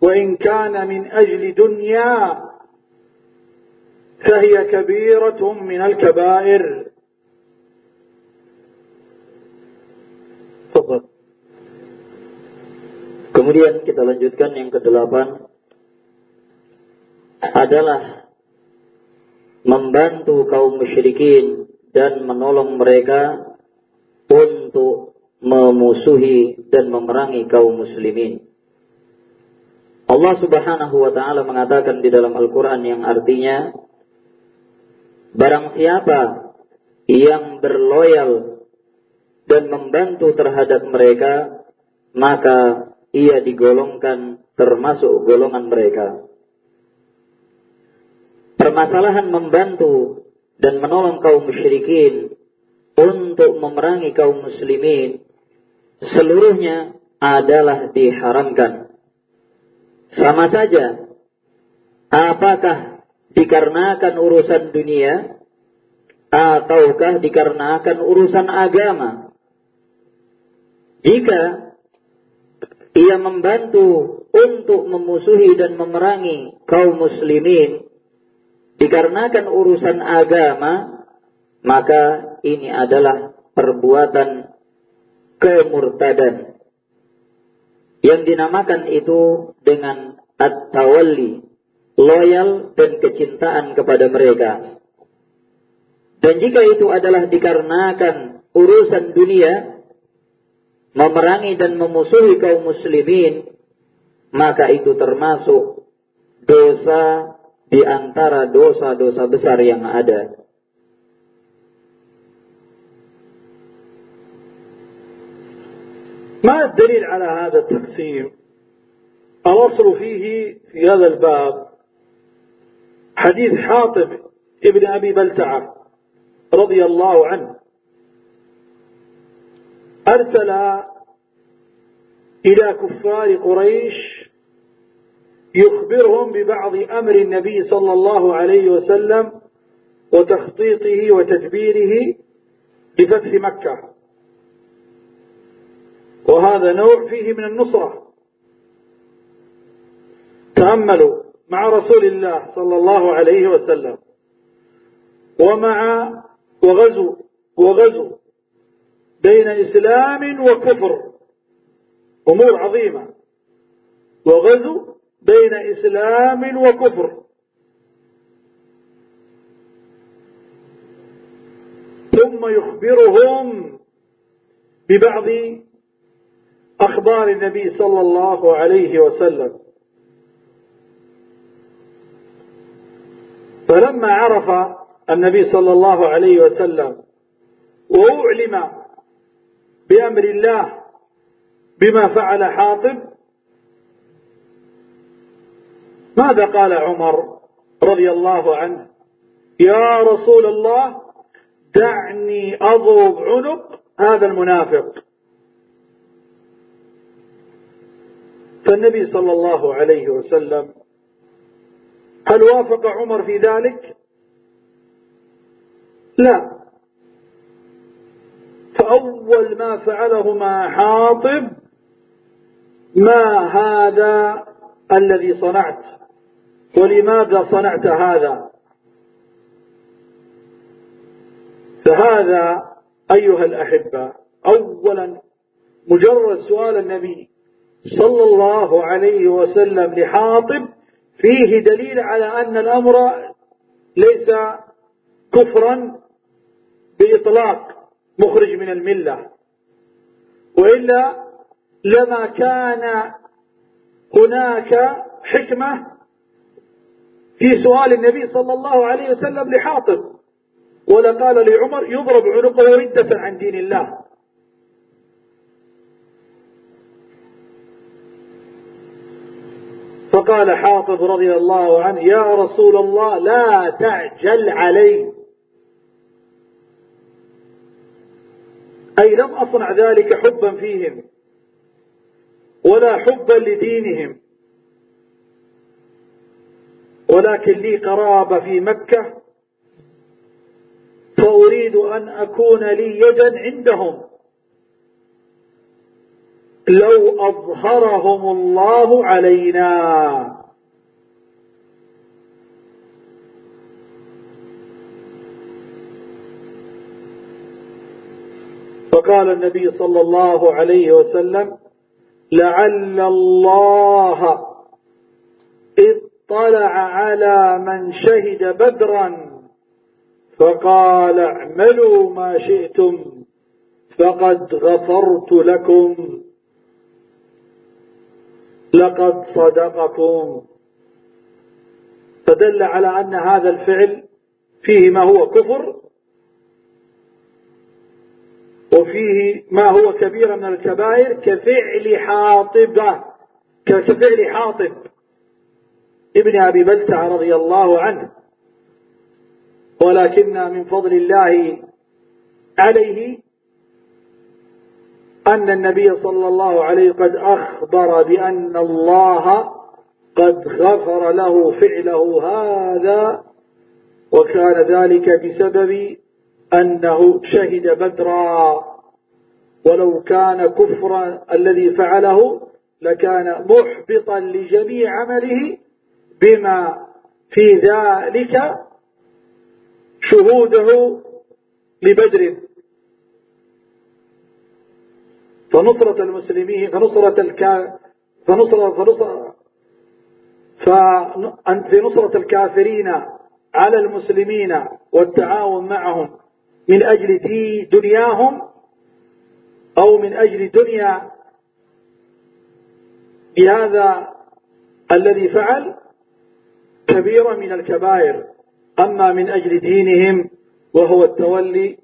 وإن كان من أجل دنيا فهي كبيرة من الكبائر. Kemudian kita lanjutkan yang kedelapan. Adalah membantu kaum musyrikin dan menolong mereka untuk memusuhi dan memerangi kaum muslimin. Allah Subhanahu wa taala mengatakan di dalam Al-Qur'an yang artinya barang siapa yang berloyal dan membantu terhadap mereka maka ia digolongkan termasuk golongan mereka. Permasalahan membantu dan menolong kaum musyrikin untuk memerangi kaum muslimin seluruhnya adalah diharamkan. Sama saja apakah dikarenakan urusan dunia ataukah dikarenakan urusan agama. Jika ia membantu untuk memusuhi dan memerangi kaum muslimin dikarenakan urusan agama, maka ini adalah perbuatan kemurtadan. Yang dinamakan itu dengan at-tawalli, loyal dan kecintaan kepada mereka. Dan jika itu adalah dikarenakan urusan dunia, memerangi dan memusuhi kaum muslimin, maka itu termasuk dosa di antara dosa-dosa besar yang ada. ما الدليل على هذا التقسيم الأصل فيه في هذا الباب حديث حاطب ابن أبي بلتعة رضي الله عنه أرسل إلى كفار قريش يخبرهم ببعض أمر النبي صلى الله عليه وسلم وتخطيطه وتدبيره لفتح مكة. وهذا نوع فيه من النصرة. تأملوا مع رسول الله صلى الله عليه وسلم ومع وغزو وغزو بين إسلام وكفر. أمور عظيمة. وغزو بين إسلام وكفر. ثم يخبرهم ببعض أخبار النبي صلى الله عليه وسلم. فلما عرف النبي صلى الله عليه وسلم وأعلم بأمر الله بما فعل حاطب ماذا قال عمر رضي الله عنه؟ يا رسول الله دعني أضرب عنق هذا المنافق. فالنبي صلى الله عليه وسلم هل وافق عمر في ذلك؟ لا. فأول ما فعله مع حاطب ما هذا الذي صنعت؟ ولماذا صنعت هذا؟ فهذا أيها الأحبة أولا مجرد سؤال النبي صلى الله عليه وسلم لحاطب فيه دليل على أن الأمر ليس كفرا بإطلاق مخرج من الملة وإلا لما كان هناك حكمة في سؤال النبي صلى الله عليه وسلم لحاطب ولقال لعمر يضرب عنقه ردة عن دين الله. فقال حاطب رضي الله عنه يا رسول الله لا تعجل علي. أي لم أصنع ذلك حبا فيهم ولا حبا لدينهم. ولكن لي قرابة في مكة فأريد أن أكون لي يدا عندهم. لو أظهرهم الله علينا. فقال النبي صلى الله عليه وسلم لعل الله اطلع على من شهد بدرا فقال اعملوا ما شئتم فقد غفرت لكم لقد صدقكم. فدل على أن هذا الفعل فيه ما هو كفر وفيه ما هو كبير من الكبائر كفعل حاطب كفعل حاطب. ابن أبي بلتع رضي الله عنه. ولكن من فضل الله عليه أن النبي صلى الله عليه قد أخبر بأن الله قد غفر له فعله هذا وكان ذلك بسبب أنه شهد بدرا. ولو كان كفرا الذي فعله لكان محبطا لجميع عمله بما في ذلك شهوده لبدر. فنصرة المسلمين فنصرة الكا فنصرة فنصرة في نصرة الكافرين على المسلمين والتعاون معهم من أجل دي دنياهم أو من أجل دنيا. بهذا الذي فعل كبيرة من الكبائر أما من أجل دينهم وهو التولي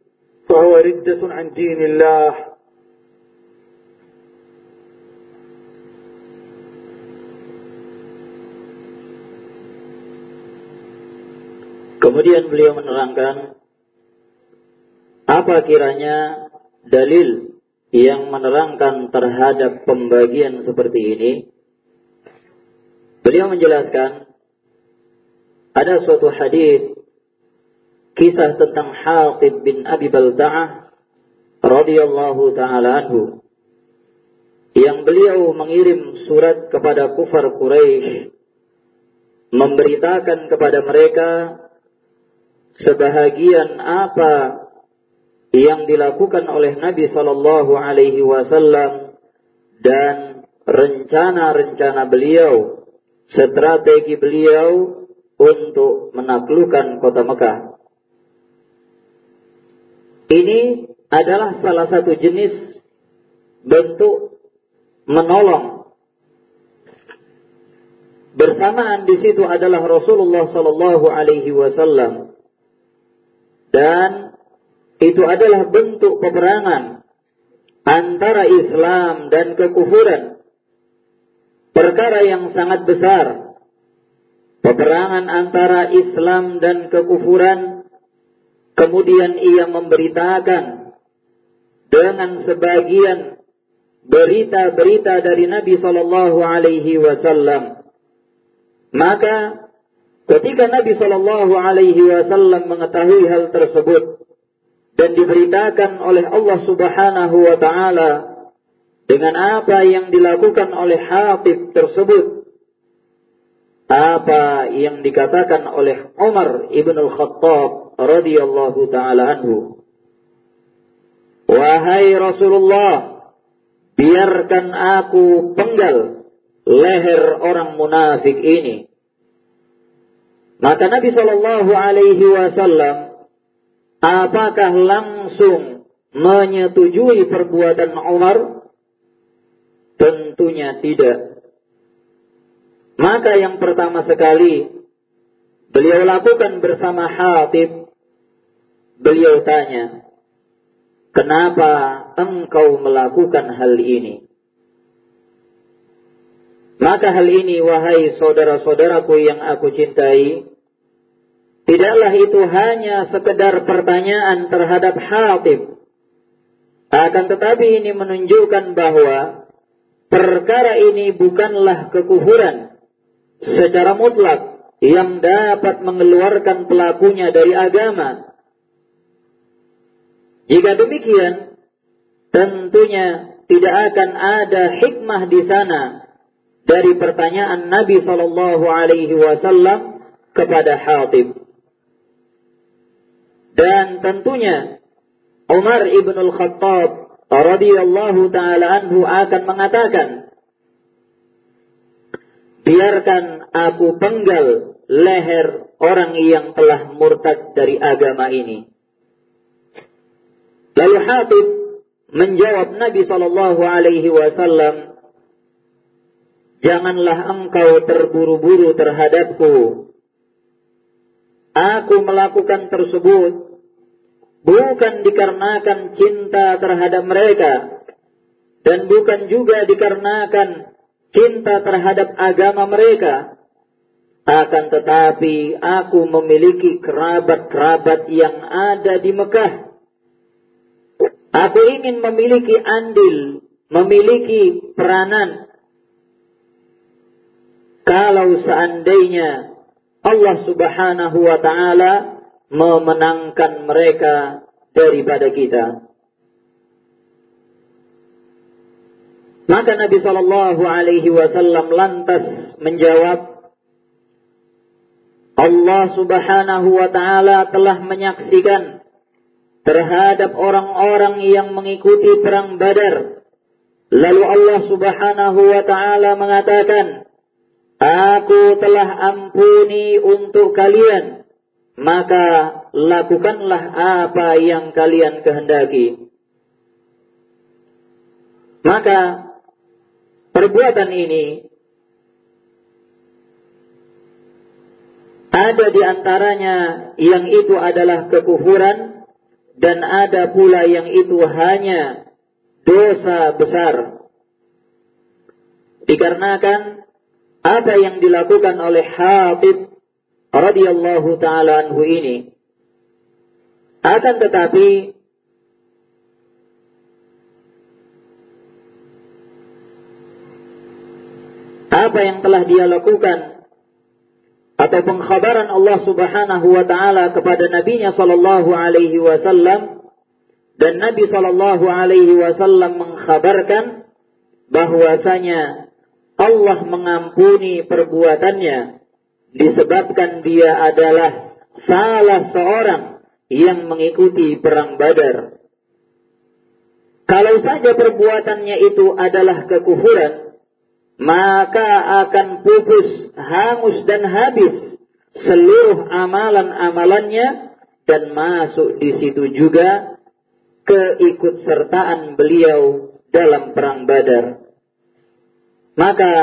فهو ردة عن دين الله Kemudian beliau menerangkan apa kiranya dalil yang menerangkan terhadap pembagian seperti ini. Beliau menjelaskan ada suatu hadis kisah tentang Hatib bin Abi Balta'ah radhiyallahu taala anhu yang beliau mengirim surat kepada kufar Quraisy memberitakan kepada mereka sebahagian apa yang dilakukan oleh Nabi Shallallahu Alaihi Wasallam dan rencana-rencana beliau, strategi beliau untuk menaklukkan kota Mekah. Ini adalah salah satu jenis bentuk menolong. Bersamaan di situ adalah Rasulullah Sallallahu Alaihi Wasallam dan itu adalah bentuk peperangan antara Islam dan kekufuran. Perkara yang sangat besar. Peperangan antara Islam dan kekufuran. Kemudian ia memberitakan dengan sebagian berita-berita dari Nabi Shallallahu Alaihi Wasallam. Maka ketika Nabi Shallallahu Alaihi Wasallam mengetahui hal tersebut dan diberitakan oleh Allah Subhanahu Wa Taala dengan apa yang dilakukan oleh Hatib tersebut, apa yang dikatakan oleh Umar ibn al-Khattab radhiyallahu taala anhu. Wahai Rasulullah, biarkan aku penggal leher orang munafik ini. Maka Nabi Shallallahu Alaihi Wasallam apakah langsung menyetujui perbuatan Umar? Tentunya tidak. Maka yang pertama sekali beliau lakukan bersama Hatib. Beliau tanya, Kenapa engkau melakukan hal ini? Maka hal ini, wahai saudara-saudaraku yang aku cintai, tidaklah itu hanya sekedar pertanyaan terhadap Hatib. Akan tetapi ini menunjukkan bahwa perkara ini bukanlah kekufuran secara mutlak yang dapat mengeluarkan pelakunya dari agama jika demikian, tentunya tidak akan ada hikmah di sana dari pertanyaan Nabi Shallallahu Alaihi Wasallam kepada Hatib. Dan tentunya Umar ibn al-Khattab radhiyallahu taala anhu akan mengatakan, biarkan aku penggal leher orang yang telah murtad dari agama ini. Lalu Hatib menjawab Nabi Shallallahu Alaihi Wasallam, janganlah engkau terburu-buru terhadapku. Aku melakukan tersebut bukan dikarenakan cinta terhadap mereka dan bukan juga dikarenakan cinta terhadap agama mereka. Akan tetapi aku memiliki kerabat-kerabat yang ada di Mekah Aku ingin memiliki andil, memiliki peranan. Kalau seandainya Allah subhanahu wa ta'ala memenangkan mereka daripada kita. Maka Nabi Shallallahu Alaihi Wasallam lantas menjawab, Allah Subhanahu Wa Taala telah menyaksikan terhadap orang-orang yang mengikuti perang Badar. Lalu Allah Subhanahu wa taala mengatakan, "Aku telah ampuni untuk kalian, maka lakukanlah apa yang kalian kehendaki." Maka perbuatan ini ada di antaranya yang itu adalah kekufuran dan ada pula yang itu hanya dosa besar. Dikarenakan apa yang dilakukan oleh Habib radhiyallahu taala anhu ini akan tetapi apa yang telah dia lakukan atau pengkhabaran Allah Subhanahu wa taala kepada nabinya sallallahu alaihi wasallam dan Nabi sallallahu alaihi wasallam mengkhabarkan bahwasanya Allah mengampuni perbuatannya disebabkan dia adalah salah seorang yang mengikuti perang Badar. Kalau saja perbuatannya itu adalah kekufuran, maka akan pupus, hangus dan habis seluruh amalan-amalannya dan masuk di situ juga keikutsertaan beliau dalam perang Badar. Maka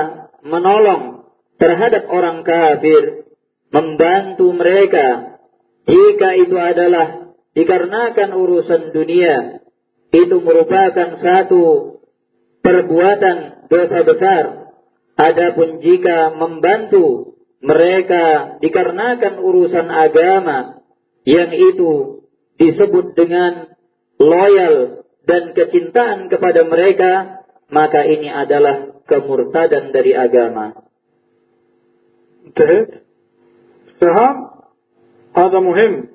menolong terhadap orang kafir, membantu mereka jika itu adalah dikarenakan urusan dunia, itu merupakan satu perbuatan dosa besar. Adapun jika membantu mereka dikarenakan urusan agama yang itu disebut dengan loyal dan kecintaan kepada mereka, maka ini adalah kemurtadan dari agama. انتهيت فهم هذا مهم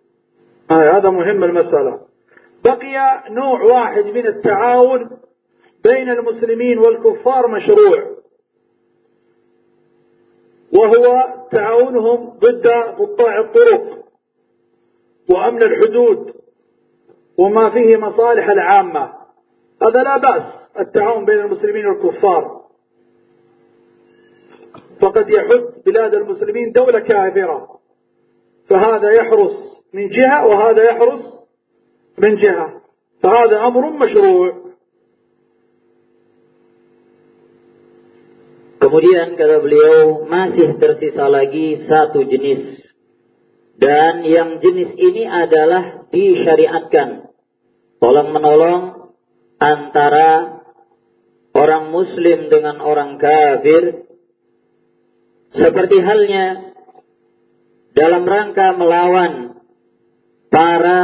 هذا مهم المسألة بقي نوع واحد من التعاون بين المسلمين والكفار مشروع وهو تعاونهم ضد قطاع الطرق وأمن الحدود وما فيه مصالح العامة. هذا لا بأس التعاون بين المسلمين والكفار. فقد يحد بلاد المسلمين دولة كافرة. فهذا يحرس من جهة وهذا يحرس من جهة. فهذا أمر مشروع. Kemudian kata beliau masih tersisa lagi satu jenis. Dan yang jenis ini adalah disyariatkan. Tolong menolong antara orang muslim dengan orang kafir. Seperti halnya dalam rangka melawan para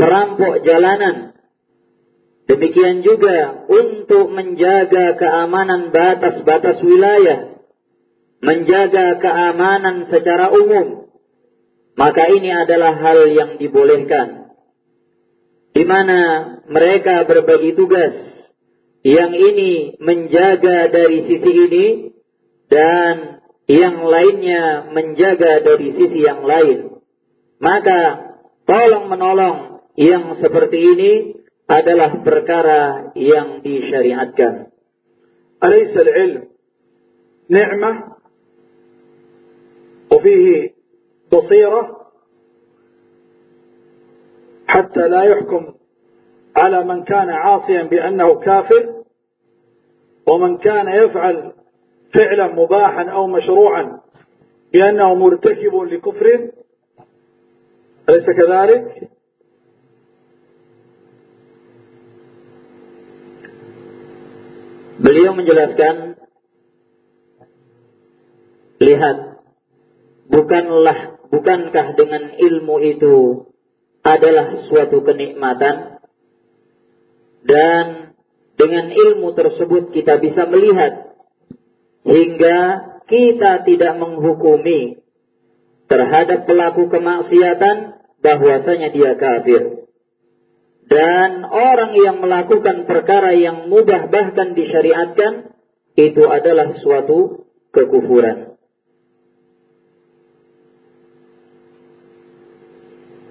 perampok jalanan demikian juga untuk menjaga keamanan batas-batas wilayah menjaga keamanan secara umum maka ini adalah hal yang dibolehkan di mana mereka berbagi tugas. Yang ini menjaga dari sisi ini dan yang lainnya menjaga dari sisi yang lain. Maka tolong menolong yang seperti ini adalah perkara yang disyariatkan. أليس العلم نعمة وفيه بصيرة حتى لا يحكم على من كان عاصيا بأنه كافر ومن كان يفعل فعلا مباحا أو مشروعا بأنه مرتكب لكفر أليس كذلك؟ Beliau menjelaskan, lihat, bukanlah, bukankah dengan ilmu itu adalah suatu kenikmatan dan dengan ilmu tersebut kita bisa melihat hingga kita tidak menghukumi terhadap pelaku kemaksiatan bahwasanya dia kafir. Dan orang yang melakukan perkara yang mudah bahkan disyariatkan itu adalah suatu kekufuran.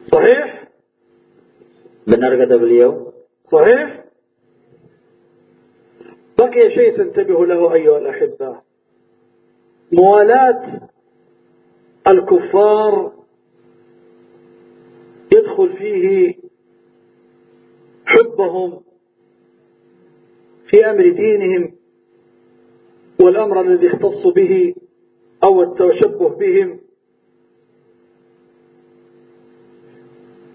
Sahih? Benar kata beliau. صحيح بقي شيء تنتبه له أيها الأحبة موالاة الكفار يدخل فيه حبهم في أمر دينهم والأمر الذي اختص به أو التشبه بهم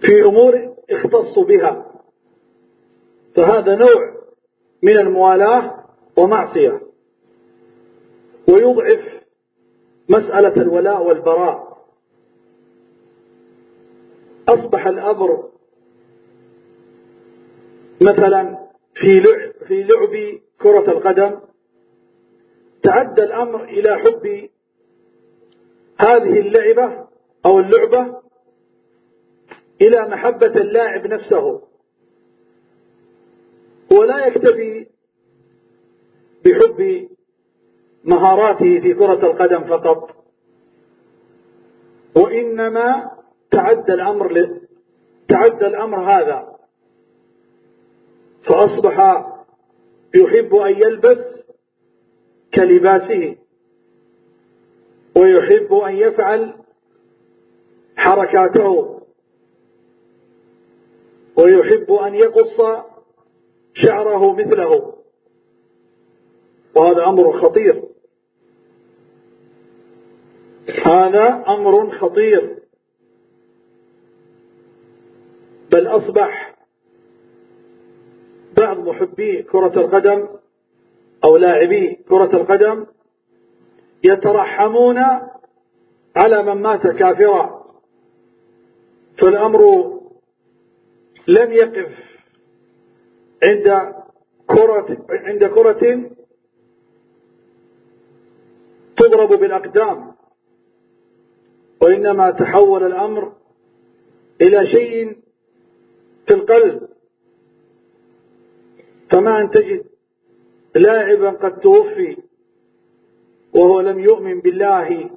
في أمور اختصوا بها. فهذا نوع من الموالاة ومعصية. ويضعف مسألة الولاء والبراء. أصبح الأمر مثلا في لعب, في لعب كرة القدم تعدى الأمر إلى حب هذه اللعبة أو اللعبة إلى محبة اللاعب نفسه ولا يكتفي بحب مهاراته في كرة القدم فقط وإنما تعدى الأمر. تعدى الأمر هذا فأصبح يحب أن يلبس كلباسه ويحب أن يفعل حركاته ويحب أن يقص شعره مثله. وهذا أمر خطير. هذا أمر خطير. بل أصبح محبي كرة القدم أو لاعبي كرة القدم يترحمون على من مات كافرا. فالأمر لم يقف عند كرة عند كرة تضرب بالأقدام وإنما تحول الأمر إلى شيء في القلب. فما أن تجد لاعبا قد توفي وهو لم يؤمن بالله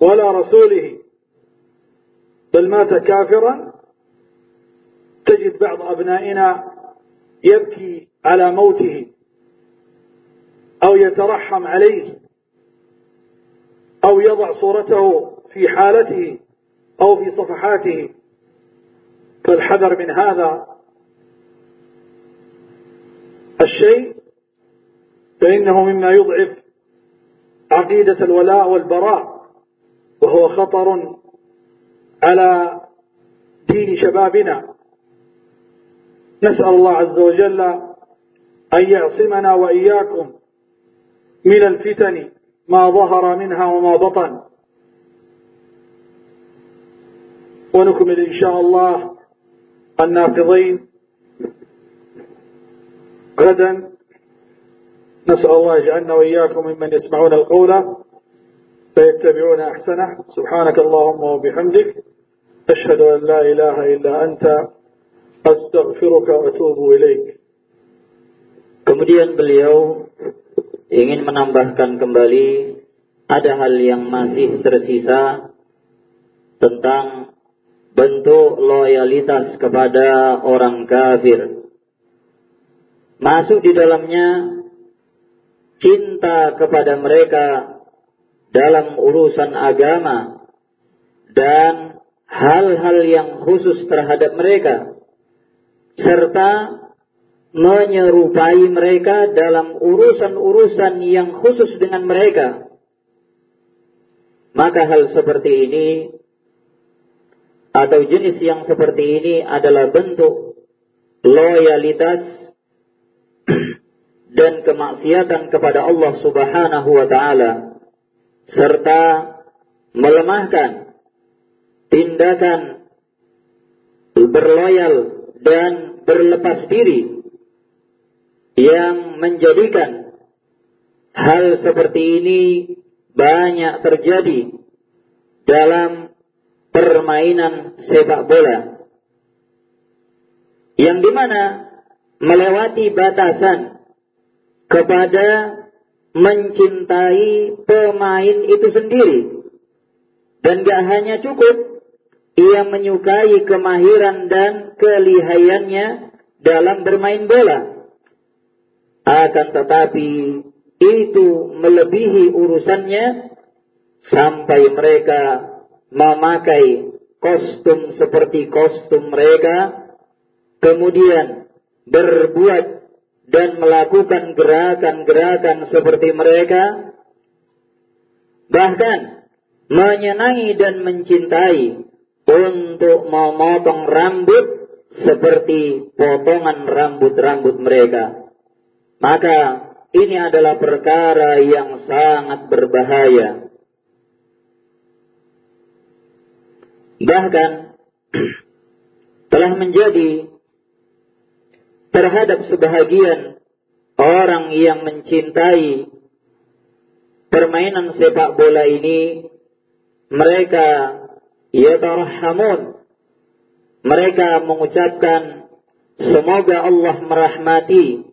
ولا رسوله بل مات كافرا. تجد بعض أبنائنا يبكي على موته أو يترحم عليه أو يضع صورته في حالته أو في صفحاته. فالحذر من هذا الشيء فإنه مما يضعف عقيدة الولاء والبراء وهو خطر على دين شبابنا. نسأل الله عز وجل أن يعصمنا وإياكم من الفتن ما ظهر منها وما بطن. ونكمل إن شاء الله النافضين غدا نسأل الله يجعلنا وإياكم ممن يسمعون القول فيتبعون أحسنه سبحانك اللهم وبحمدك أشهد أن لا إله إلا أنت أستغفرك وأتوب إليك Kemudian beliau ingin menambahkan kembali ada hal yang masih tersisa tentang bentuk loyalitas kepada orang kafir. Masuk di dalamnya cinta kepada mereka dalam urusan agama dan hal-hal yang khusus terhadap mereka serta menyerupai mereka dalam urusan-urusan yang khusus dengan mereka. Maka hal seperti ini atau jenis yang seperti ini adalah bentuk loyalitas dan kemaksiatan kepada Allah Subhanahu wa taala serta melemahkan tindakan berloyal dan berlepas diri yang menjadikan hal seperti ini banyak terjadi dalam permainan sepak bola. Yang di mana melewati batasan kepada mencintai pemain itu sendiri. Dan gak hanya cukup ia menyukai kemahiran dan kelihayannya dalam bermain bola. Akan tetapi itu melebihi urusannya sampai mereka memakai kostum seperti kostum mereka, kemudian berbuat dan melakukan gerakan-gerakan seperti mereka, bahkan menyenangi dan mencintai untuk memotong rambut seperti potongan rambut-rambut mereka. Maka ini adalah perkara yang sangat berbahaya. Bahkan telah menjadi terhadap sebahagian orang yang mencintai permainan sepak bola ini mereka yatarhamun mereka mengucapkan semoga Allah merahmati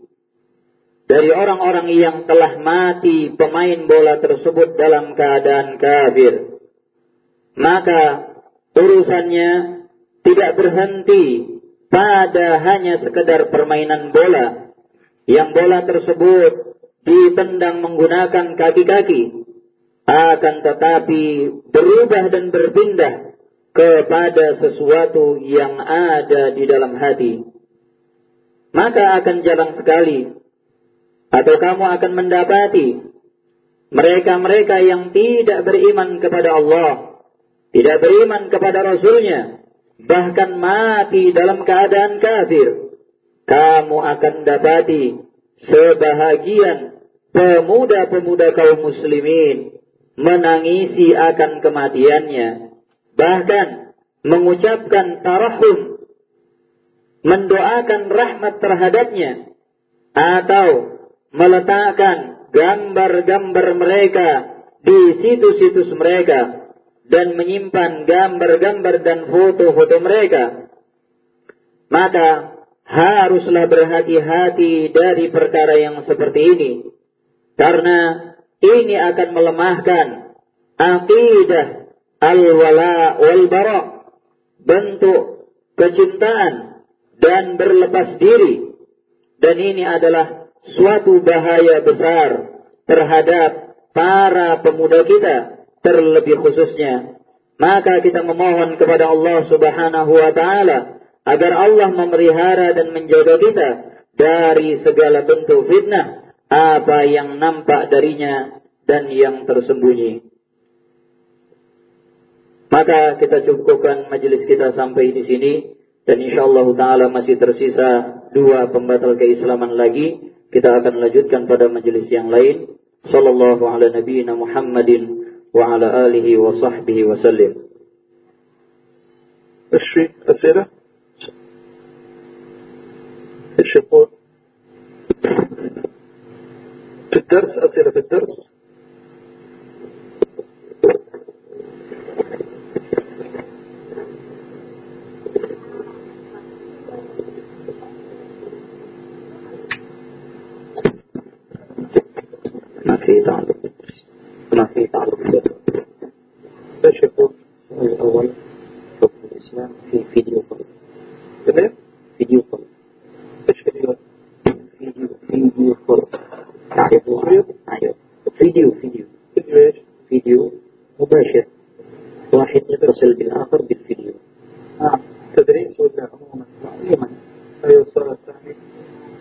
dari orang-orang yang telah mati pemain bola tersebut dalam keadaan kafir. Maka urusannya tidak berhenti pada hanya sekedar permainan bola. Yang bola tersebut ditendang menggunakan kaki-kaki. Akan tetapi berubah dan berpindah kepada sesuatu yang ada di dalam hati, maka akan jarang sekali atau kamu akan mendapati mereka-mereka yang tidak beriman kepada Allah, tidak beriman kepada Rasulnya, bahkan mati dalam keadaan kafir. Kamu akan dapati sebahagian pemuda-pemuda kaum muslimin menangisi akan kematiannya, bahkan mengucapkan tarahum, mendoakan rahmat terhadapnya, atau meletakkan gambar-gambar mereka di situs-situs mereka dan menyimpan gambar-gambar dan foto-foto mereka. Maka haruslah berhati-hati dari perkara yang seperti ini. Karena ini akan melemahkan akidah al-wala wal bara bentuk kecintaan dan berlepas diri dan ini adalah suatu bahaya besar terhadap para pemuda kita terlebih khususnya maka kita memohon kepada Allah Subhanahu wa taala agar Allah memelihara dan menjaga kita dari segala bentuk fitnah apa yang nampak darinya dan yang tersembunyi. Maka kita cukupkan majelis kita sampai di sini dan insyaallah taala masih tersisa dua pembatal keislaman lagi. Kita akan lanjutkan pada majelis yang lain. Sallallahu ala nabiyyina Muhammadin وعلى آله وصحبه وسلم. الشيء أسئلة؟ إيش يقول؟ في الدرس أسئلة في الدرس؟ ما في تعليق ما في تعلق إيش يقول؟ الأول حكم الإسلام في فيديو كول كيف؟ فيديو كول إيش فيديو؟ فيديو فيديو؟ أيوه فيديو فيديو فيديو إيش؟ فيديو مباشر واحد يتصل بالآخر بالفيديو نعم تدريس ولا عموما؟ عموما أيوه السؤال الثاني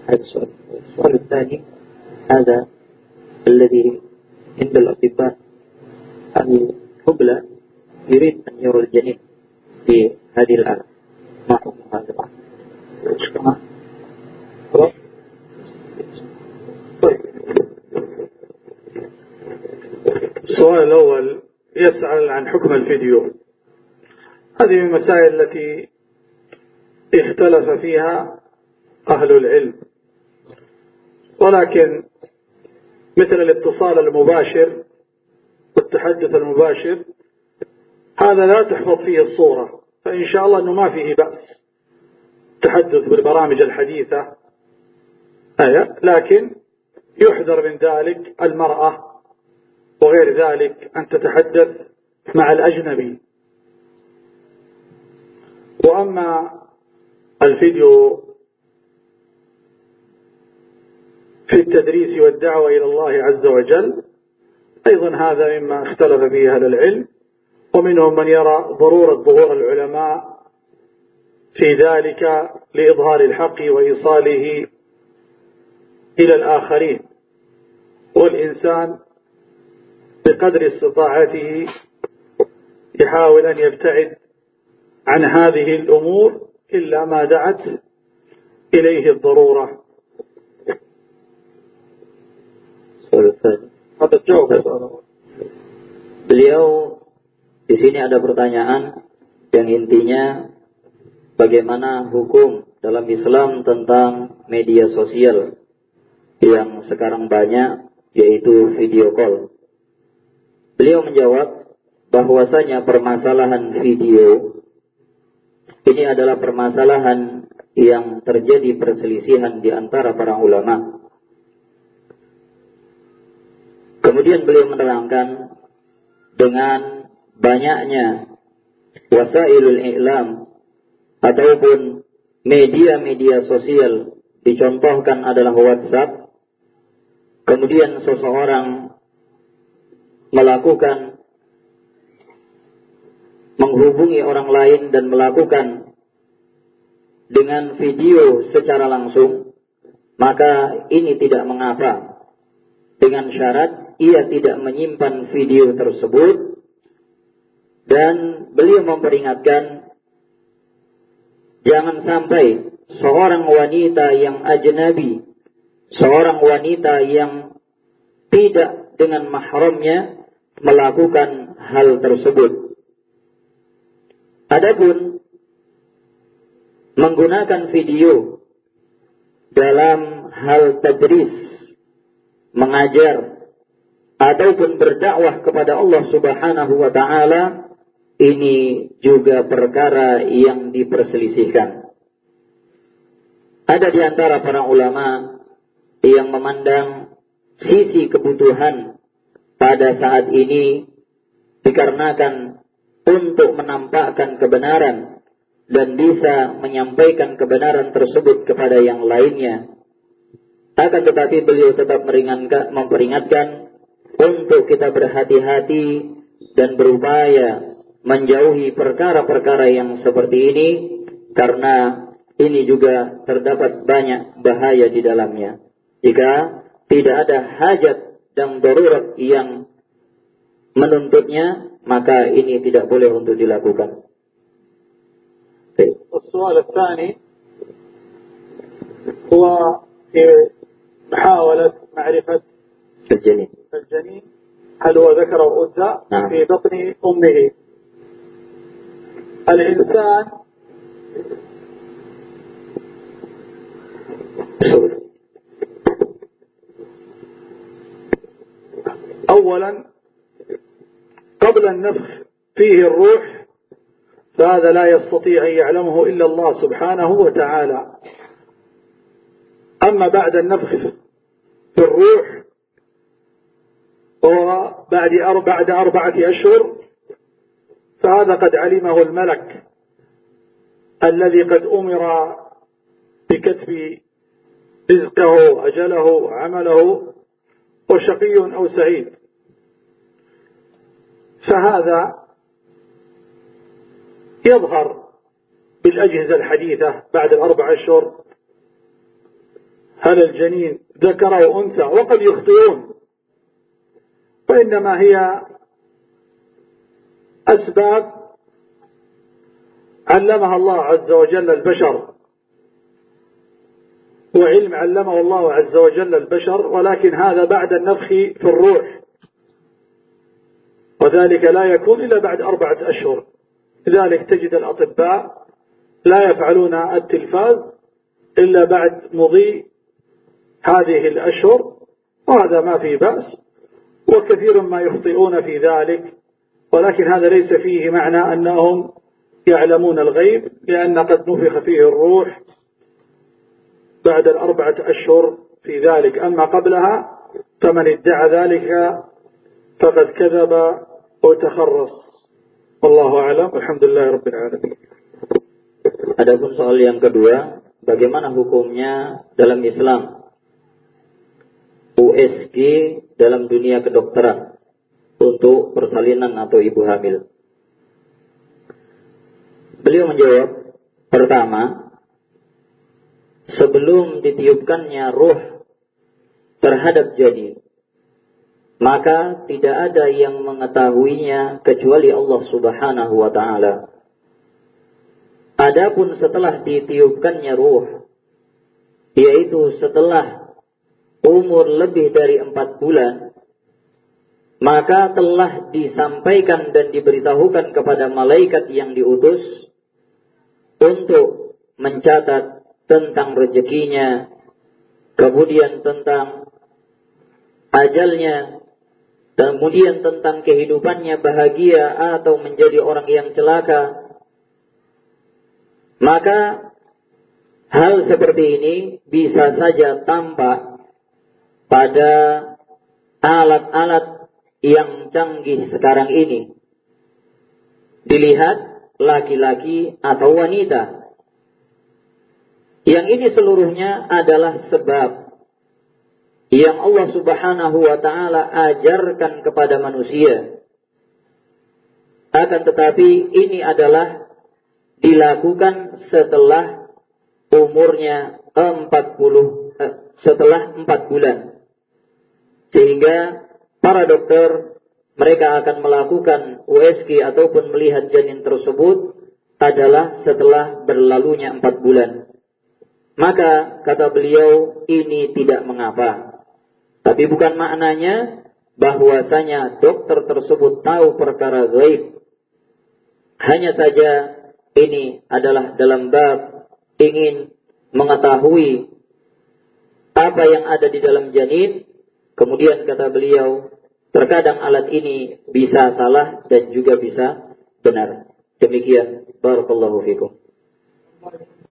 هذا السؤال السؤال الثاني هذا الذي عند الأطباء الحبلى يريد أن يرى الجنين في هذه الآلة. ما حكم هذا الأمر؟ طيب السؤال الأول يسأل عن حكم الفيديو. هذه المسائل التي اختلف فيها أهل العلم. ولكن مثل الاتصال المباشر والتحدث المباشر. هذا لا تحفظ فيه الصورة فإن شاء الله أنه ما فيه بأس. التحدث بالبرامج الحديثة. أي لكن يحذر من ذلك المرأة وغير ذلك أن تتحدث مع الأجنبي. وأما الفيديو في التدريس والدعوة إلى الله عز وجل. أيضا هذا مما اختلف فيه أهل العلم ومنهم من يرى ضرورة ظهور العلماء في ذلك لإظهار الحق وإيصاله إلى الآخرين. والإنسان بقدر استطاعته يحاول أن يبتعد عن هذه الأمور إلا ما دعت إليه الضرورة. Beliau di sini ada pertanyaan yang intinya bagaimana hukum dalam Islam tentang media sosial yang sekarang banyak yaitu video call. Beliau menjawab bahwasanya permasalahan video ini adalah permasalahan yang terjadi perselisihan di antara para ulama. Kemudian beliau menerangkan dengan banyaknya wasailul i'lam ataupun media-media sosial dicontohkan adalah WhatsApp kemudian seseorang melakukan menghubungi orang lain dan melakukan dengan video secara langsung, maka ini tidak mengapa. Dengan syarat ia tidak menyimpan video tersebut dan beliau memperingatkan jangan sampai seorang wanita yang ajnabi, seorang wanita yang tidak dengan mahramnya melakukan hal tersebut. Adapun menggunakan video dalam hal tadris, mengajar, ataupun berdakwah kepada Allah Subhanahu wa taala ini juga perkara yang diperselisihkan. Ada di antara para ulama yang memandang sisi kebutuhan pada saat ini dikarenakan untuk menampakkan kebenaran dan bisa menyampaikan kebenaran tersebut kepada yang lainnya. Akan tetapi beliau tetap memperingatkan untuk kita berhati-hati dan berupaya menjauhi perkara-perkara yang seperti ini karena ini juga terdapat banyak bahaya di dalamnya. Jika tidak ada hajat dan darurat yang menuntutnya, maka ini tidak boleh untuk dilakukan. السؤال الثاني هو في محاولة معرفة الجنين الجنين هل هو ذكر أو أنثى؟ نعم. في بطن أمه. الإنسان أولا قبل النفخ فيه الروح فهذا لا يستطيع أن يعلمه إلا الله سبحانه وتعالى. أما بعد النفخ في الروح وبعد بعد أربعة أشهر فهذا قد علمه الملك الذي قد أمر بكتب رزقه أجله عمله وشقي أو سعيد. فهذا يظهر بالأجهزة الحديثة بعد الأربع أشهر. هل الجنين ذكر أو أنثى؟ وقد يخطئون. وإنما هي أسباب علمها الله عز وجل البشر وعلم علمه الله عز وجل البشر ولكن هذا بعد النفخ في الروح وذلك لا يكون إلا بعد أربعة أشهر. لذلك تجد الأطباء لا يفعلون التلفاز إلا بعد مضي هذه الأشهر وهذا ما في بأس. وكثير ما يخطئون في ذلك ولكن هذا ليس فيه معنى أنهم يعلمون الغيب لأن قد نفخ فيه الروح بعد الأربعة أشهر في ذلك أما قبلها فمن ادعى ذلك فقد كذب وتخرص Wallahu a'lam. Alhamdulillah rabbil alamin. Adapun soal yang kedua, bagaimana hukumnya dalam Islam? USG dalam dunia kedokteran untuk persalinan atau ibu hamil. Beliau menjawab, pertama, sebelum ditiupkannya ruh terhadap janin, maka tidak ada yang mengetahuinya kecuali Allah Subhanahu wa taala. Adapun setelah ditiupkannya ruh, yaitu setelah umur lebih dari empat bulan, maka telah disampaikan dan diberitahukan kepada malaikat yang diutus untuk mencatat tentang rezekinya, kemudian tentang ajalnya, Kemudian tentang kehidupannya bahagia atau menjadi orang yang celaka. Maka hal seperti ini bisa saja tampak pada alat-alat yang canggih sekarang ini. Dilihat laki-laki atau wanita. Yang ini seluruhnya adalah sebab yang Allah Subhanahu wa taala ajarkan kepada manusia Akan tetapi ini adalah dilakukan setelah umurnya 40 eh, setelah 4 bulan. Sehingga para dokter mereka akan melakukan USG ataupun melihat janin tersebut adalah setelah berlalunya 4 bulan. Maka kata beliau ini tidak mengapa. Tapi bukan maknanya bahwasanya dokter tersebut tahu perkara gaib. Hanya saja ini adalah dalam bab ingin mengetahui apa yang ada di dalam janin. Kemudian kata beliau, terkadang alat ini bisa salah dan juga bisa benar. Demikian. Barakallahu fikum.